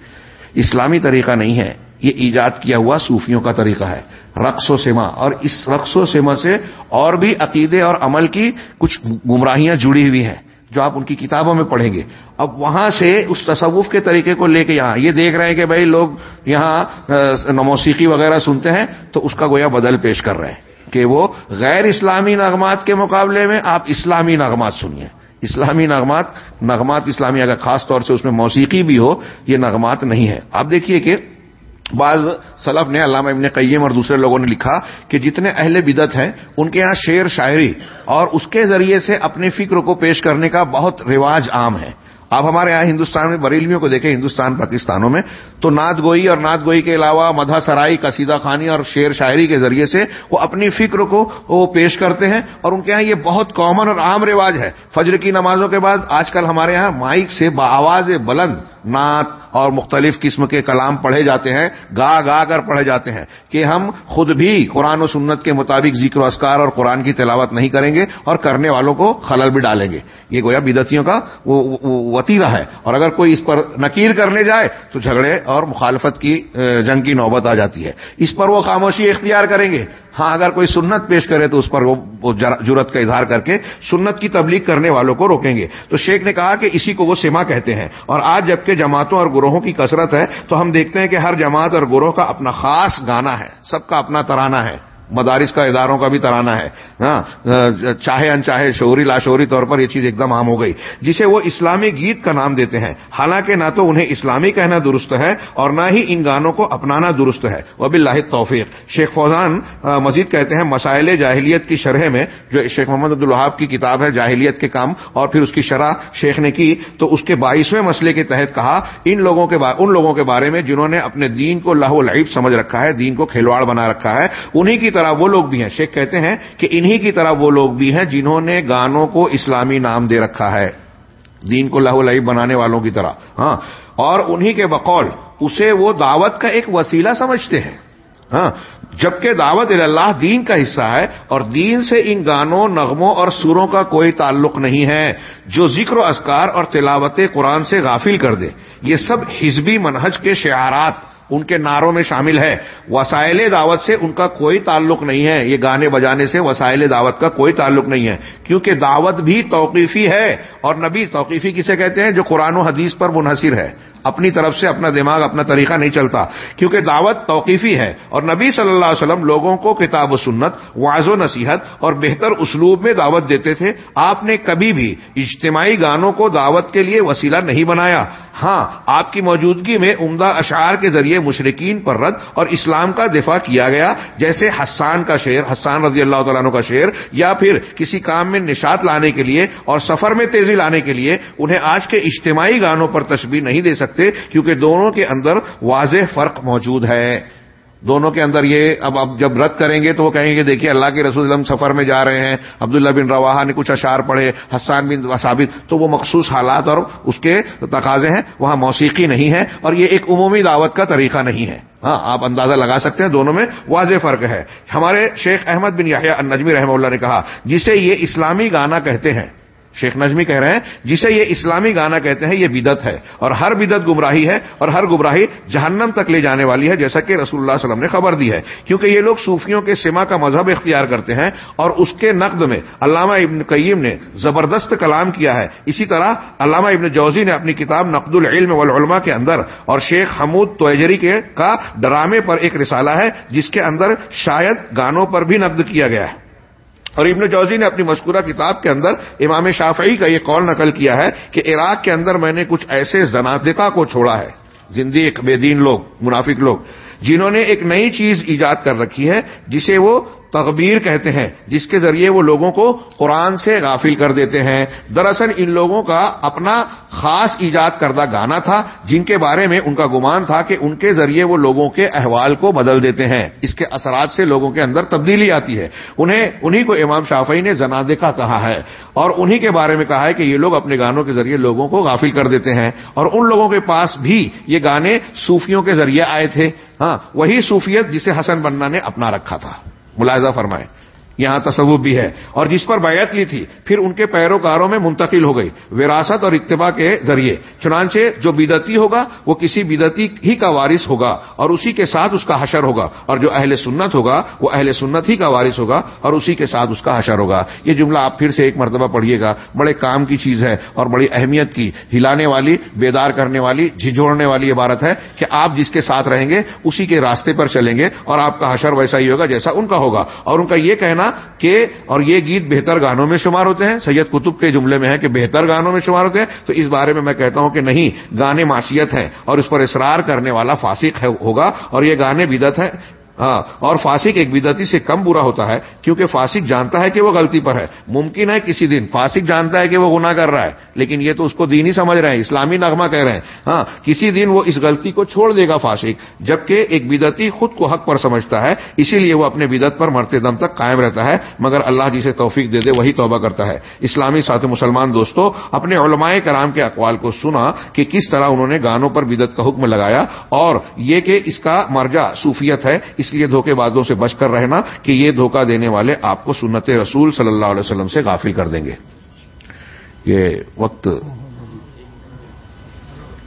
اسلامی طریقہ نہیں ہے، یہ ایجاد کیا ہوا صوفیوں کا طریقہ ہے۔ رقص و سما اور اس رقص و سما سے اور بھی عقیدے اور عمل کی کچھ گمراہیاں جڑی ہوئی ہیں، جو آپ ان کی کتابوں میں پڑھیں گے۔ اب وہاں سے اس تصوف کے طریقے کو لے کے یہاں، یہ دیکھ رہے ہیں کہ بھائی لوگ یہاں موسیقی وغیرہ سنتے ہیں، تو اس کا گویا بدل پیش کر رہے ہیں کہ وہ غیر اسلامی نغمات کے مقابلے میں آپ اسلامی نغمات سنیے۔ اسلامی نغمات نغمات اسلامی اگر خاص طور سے اس میں موسیقی بھی ہو، یہ نغمات نہیں ہے آپ دیکھیے کہ بعض سلف نے علامہ ابن قیم اور دوسرے لوگوں نے لکھا کہ جتنے اہل بدت ہیں، ان کے ہاں شعر شاعری اور اس کے ذریعے سے اپنے فکر کو پیش کرنے کا بہت رواج عام ہے۔ آپ ہمارے یہاں ہندوستان میں بریلویوں کو دیکھیں، ہندوستان، پاکستانوں میں، تو نعت گوئی اور نعت گوئی کے علاوہ مدھا سرائی، قصیدہ خانی اور شعر شاعری کے ذریعے سے وہ اپنی فکر کو وہ پیش کرتے ہیں اور ان کے یہاں یہ بہت کامن اور عام رواج ہے۔ فجر کی نمازوں کے بعد آج کل ہمارے یہاں مائک سے بآواز بلند نعت اور مختلف قسم کے کلام پڑھے جاتے ہیں، گا گا کر پڑھے جاتے ہیں کہ ہم خود بھی قرآن و سنت کے مطابق ذکر و اسکار اور قرآن کی تلاوت نہیں کریں گے اور کرنے والوں کو خلل بھی ڈالیں گے۔ یہ گویا بدتیوں کا وطیرہ ہے اور اگر کوئی اس پر نکیر کرنے جائے تو جھگڑے اور مخالفت کی جنگ کی نوبت آ جاتی ہے۔ اس پر وہ خاموشی اختیار کریں گے۔ ہاں اگر کوئی سنت پیش کرے تو اس پر وہ جرت کا اظہار کر کے سنت کی تبلیغ کرنے والوں کو روکیں گے۔ تو شیخ نے کہا کہ اسی کو وہ سما کہتے ہیں۔ اور آج جبکہ جماعتوں اور گروہوں کی کثرت ہے تو ہم دیکھتے ہیں کہ ہر جماعت اور گروہ کا اپنا خاص گانا ہے، سب کا اپنا ترانہ ہے۔ مدارس کا اداروں کا بھی ترانہ ہے۔ ہاں چاہے انچاہے، شعوری لاشوری طور پر یہ چیز ایک دم عام ہو گئی۔ جسے وہ اسلامی گیت کا نام دیتے ہیں۔ حالانکہ نہ تو انہیں اسلامی کہنا درست ہے اور نہ ہی ان گانوں کو اپنانا درست ہے۔ وہ بھی لاہد توفیق شیخ فوزان مزید کہتے ہیں، مسائل جاہلیت کی شرح میں جو شیخ محمد عبدالحاب کی کتاب ہے، جاہلیت کے کام اور پھر اس کی شرح شیخ نے کی، تو اس کے بائیسویں مسئلے کے تحت کہا، ان لوگوں کے ان لوگوں کے بارے میں جنہوں نے اپنے دین کو لاہو لعیب سمجھ رکھا ہے، دین کو کھلواڑ بنا رکھا ہے انہیں کی طرح وہ لوگ بھی ہیں۔ شیخ کہتے ہیں کہ انہی کی طرح وہ لوگ بھی ہیں جنہوں نے گانوں کو اسلامی نام دے رکھا ہے۔ دین کو لاہو لئی بنانے والوں کی طرح۔ ہاں۔ اور انہی کے بقول اسے وہ دعوت کا ایک وسیلہ سمجھتے ہیں۔ ہاں۔ جبکہ دعوت اللہ دین کا حصہ ہے اور دین سے ان گانوں، نغموں اور سوروں کا کوئی تعلق نہیں ہے جو ذکر و اسکار اور تلاوت قرآن سے غافل کر دے۔ یہ سب حزبی منہج کے شعارات۔ ان کے نعروں میں شامل ہے۔ وسائل دعوت سے ان کا کوئی تعلق نہیں ہے۔ یہ گانے بجانے سے وسائل دعوت کا کوئی تعلق نہیں ہے۔ کیونکہ دعوت بھی توقیفی ہے اور نبی توقیفی کسے کہتے ہیں جو قرآن و حدیث پر منحصر ہے۔ اپنی طرف سے اپنا دماغ، اپنا طریقہ نہیں چلتا۔ کیونکہ دعوت توقیفی ہے اور نبی صلی اللہ علیہ وسلم لوگوں کو کتاب و سنت واض و نصیحت اور بہتر اسلوب میں دعوت دیتے تھے۔ آپ نے کبھی بھی اجتماعی گانوں کو دعوت کے لیے وسیلہ نہیں بنایا۔ ہاں آپ کی موجودگی میں عمدہ اشعار کے ذریعے مشرقین پر رد اور اسلام کا دفاع کیا گیا، جیسے حسان کا شعر، حسان رضی اللہ تعالیٰ کا شعر، یا پھر کسی کام میں نشات لانے کے لیے اور سفر میں تیزی لانے کے لیے، انہیں آج کے اجتماعی گانوں پر تشبیح نہیں دے سکتے۔ کیونکہ دونوں کے اندر واضح فرق موجود ہے۔ دونوں کے اندر یہ اب اب جب رد کریں گے تو وہ کہیں گے، دیکھیے اللہ کے رسول علم سفر میں جا رہے ہیں، عبداللہ بن روا نے کچھ اشعار پڑھے، حسان بن ثابت تو وہ مخصوص حالات اور اس کے تقاضے ہیں، وہاں موسیقی نہیں ہے اور یہ ایک عمومی دعوت کا طریقہ نہیں ہے۔ ہاں آپ اندازہ لگا سکتے ہیں دونوں میں واضح فرق ہے۔ ہمارے شیخ احمد بن یاحیہ نجمی رحمہ اللہ نے کہا، جسے یہ اسلامی گانا کہتے ہیں شیخ نجمی کہہ رہے ہیں، جسے یہ اسلامی گانا کہتے ہیں، یہ بدت ہے۔ اور ہر بدت گمراہی ہے اور ہر گمراہی جہنم تک لے جانے والی ہے، جیسا کہ رسول اللہ علیہ وسلم نے خبر دی ہے۔ کیونکہ یہ لوگ صوفیوں کے سما کا مذہب اختیار کرتے ہیں اور اس کے نقد میں علامہ ابن قیم نے زبردست کلام کیا ہے۔ اسی طرح علامہ ابن جوزی نے اپنی کتاب نقد العلم والعلماء کے اندر اور شیخ حمود توجری کے کا ڈرامے پر ایک رسالہ ہے، جس کے اندر شاید گانوں پر بھی نقد کیا گیا ہے۔ اور ابن جوزی نے اپنی مذکورہ کتاب کے اندر امام شافعی کا یہ قول نقل کیا ہے کہ عراق کے اندر میں نے کچھ ایسے زنادقہ کو چھوڑا ہے زندگی بے دین لوگ، منافق لوگ، جنہوں نے ایک نئی چیز ایجاد کر رکھی ہے، جسے وہ تغبیر کہتے ہیں، جس کے ذریعے وہ لوگوں کو قرآن سے غافل کر دیتے ہیں۔ دراصل ان لوگوں کا اپنا خاص ایجاد کردہ گانا تھا، جن کے بارے میں ان کا گمان تھا کہ ان کے ذریعے وہ لوگوں کے احوال کو بدل دیتے ہیں۔ اس کے اثرات سے لوگوں کے اندر تبدیلی آتی ہے۔ انہیں، انہی کو امام شافعی نے زنادقہ کہا ہے اور انہی کے بارے میں کہا ہے کہ یہ لوگ اپنے گانوں کے ذریعے لوگوں کو غافل کر دیتے ہیں۔ اور ان لوگوں کے پاس بھی یہ گانے صوفیوں کے ذریعے آئے تھے۔ ہاں وہی صوفیت جسے حسن بننا نے اپنا رکھا تھا۔ ملاحظہ فرمائیں۔ یہاں تصوف بھی ہے۔ اور جس پر بیعت لی تھی، پھر ان کے پیروکاروں میں منتقل ہو گئی۔ وراثت اور اتباع کے ذریعے۔ چنانچہ جو بدتی ہوگا، وہ کسی بدتی ہی کا وارث ہوگا، اور اسی کے ساتھ اس کا حشر ہوگا۔ اور جو اہل سنت ہوگا، وہ اہل سنت ہی کا وارث ہوگا، اور اسی کے ساتھ اس کا حشر ہوگا۔ یہ جملہ آپ پھر سے ایک مرتبہ پڑھیے گا۔ بڑے کام کی چیز ہے اور بڑی اہمیت کی۔ ہلانے والی، بیدار کرنے والی جھجوڑنے والی عبارت ہے کہ آپ جس کے ساتھ رہیں گے، اسی کے راستے پر چلیں گے اور آپ کا حشر ویسا ہی ہوگا جیسا ان کا ہوگا۔ اور ان کا یہ کہنا کہ اور یہ گیت بہتر گانوں میں شمار ہوتے ہیں۔ سید کتب کے جملے میں ہے کہ بہتر گانوں میں شمار ہوتے ہیں۔ تو اس بارے میں میں کہتا ہوں کہ نہیں، گانے معاشیت ہیں اور اس پر اصرار کرنے والا فاسق ہوگا اور یہ گانے بدت ہے ہاں اور فاسق ایک بدتی سے کم برا ہوتا ہے، کیونکہ فاسق جانتا ہے کہ وہ غلطی پر ہے۔ ممکن ہے کسی دن فاسق جانتا ہے کہ وہ گناہ کر رہا ہے، لیکن یہ تو اس کو دین ہی سمجھ رہے ہیں، اسلامی نغمہ کہہ رہے ہیں۔ ہاں کسی دن وہ اس غلطی کو چھوڑ دے گا فاسق، جبکہ ایک بدتی خود کو حق پر سمجھتا ہے، اسی لیے وہ اپنے بدت پر مرتے دم تک قائم رہتا ہے، مگر اللہ جسے توفیق دے دے وہی توبہ کرتا ہے۔ اسلامی ساتھ مسلمان دوستوں اپنے علماء کرام کے اقوال کو سنا کہ کس طرح انہوں نے گانوں پر بدت کا حکم لگایا، اور یہ کہ اس کا مرجع صوفیت ہے اس لیے دھوکے بازوں سے بچ کر رہنا کہ یہ دھوکہ دینے والے آپ کو سنت رسول صلی اللہ علیہ وسلم سے غافل کر دیں گے۔ یہ وقت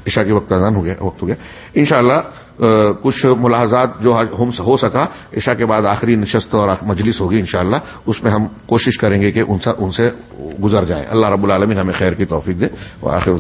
عشاء کے وقت اذان ہو گیا، وقت ہو گیا۔ انشاءاللہ کچھ ملاحظات جو ہو سکا، عشاء کے بعد آخری نشست اور مجلس ہوگی انشاءاللہ، اس میں ہم کوشش کریں گے کہ ان سے گزر جائیں اللہ رب العالمین ہمیں خیر کی توفیق دے۔ وہ آخر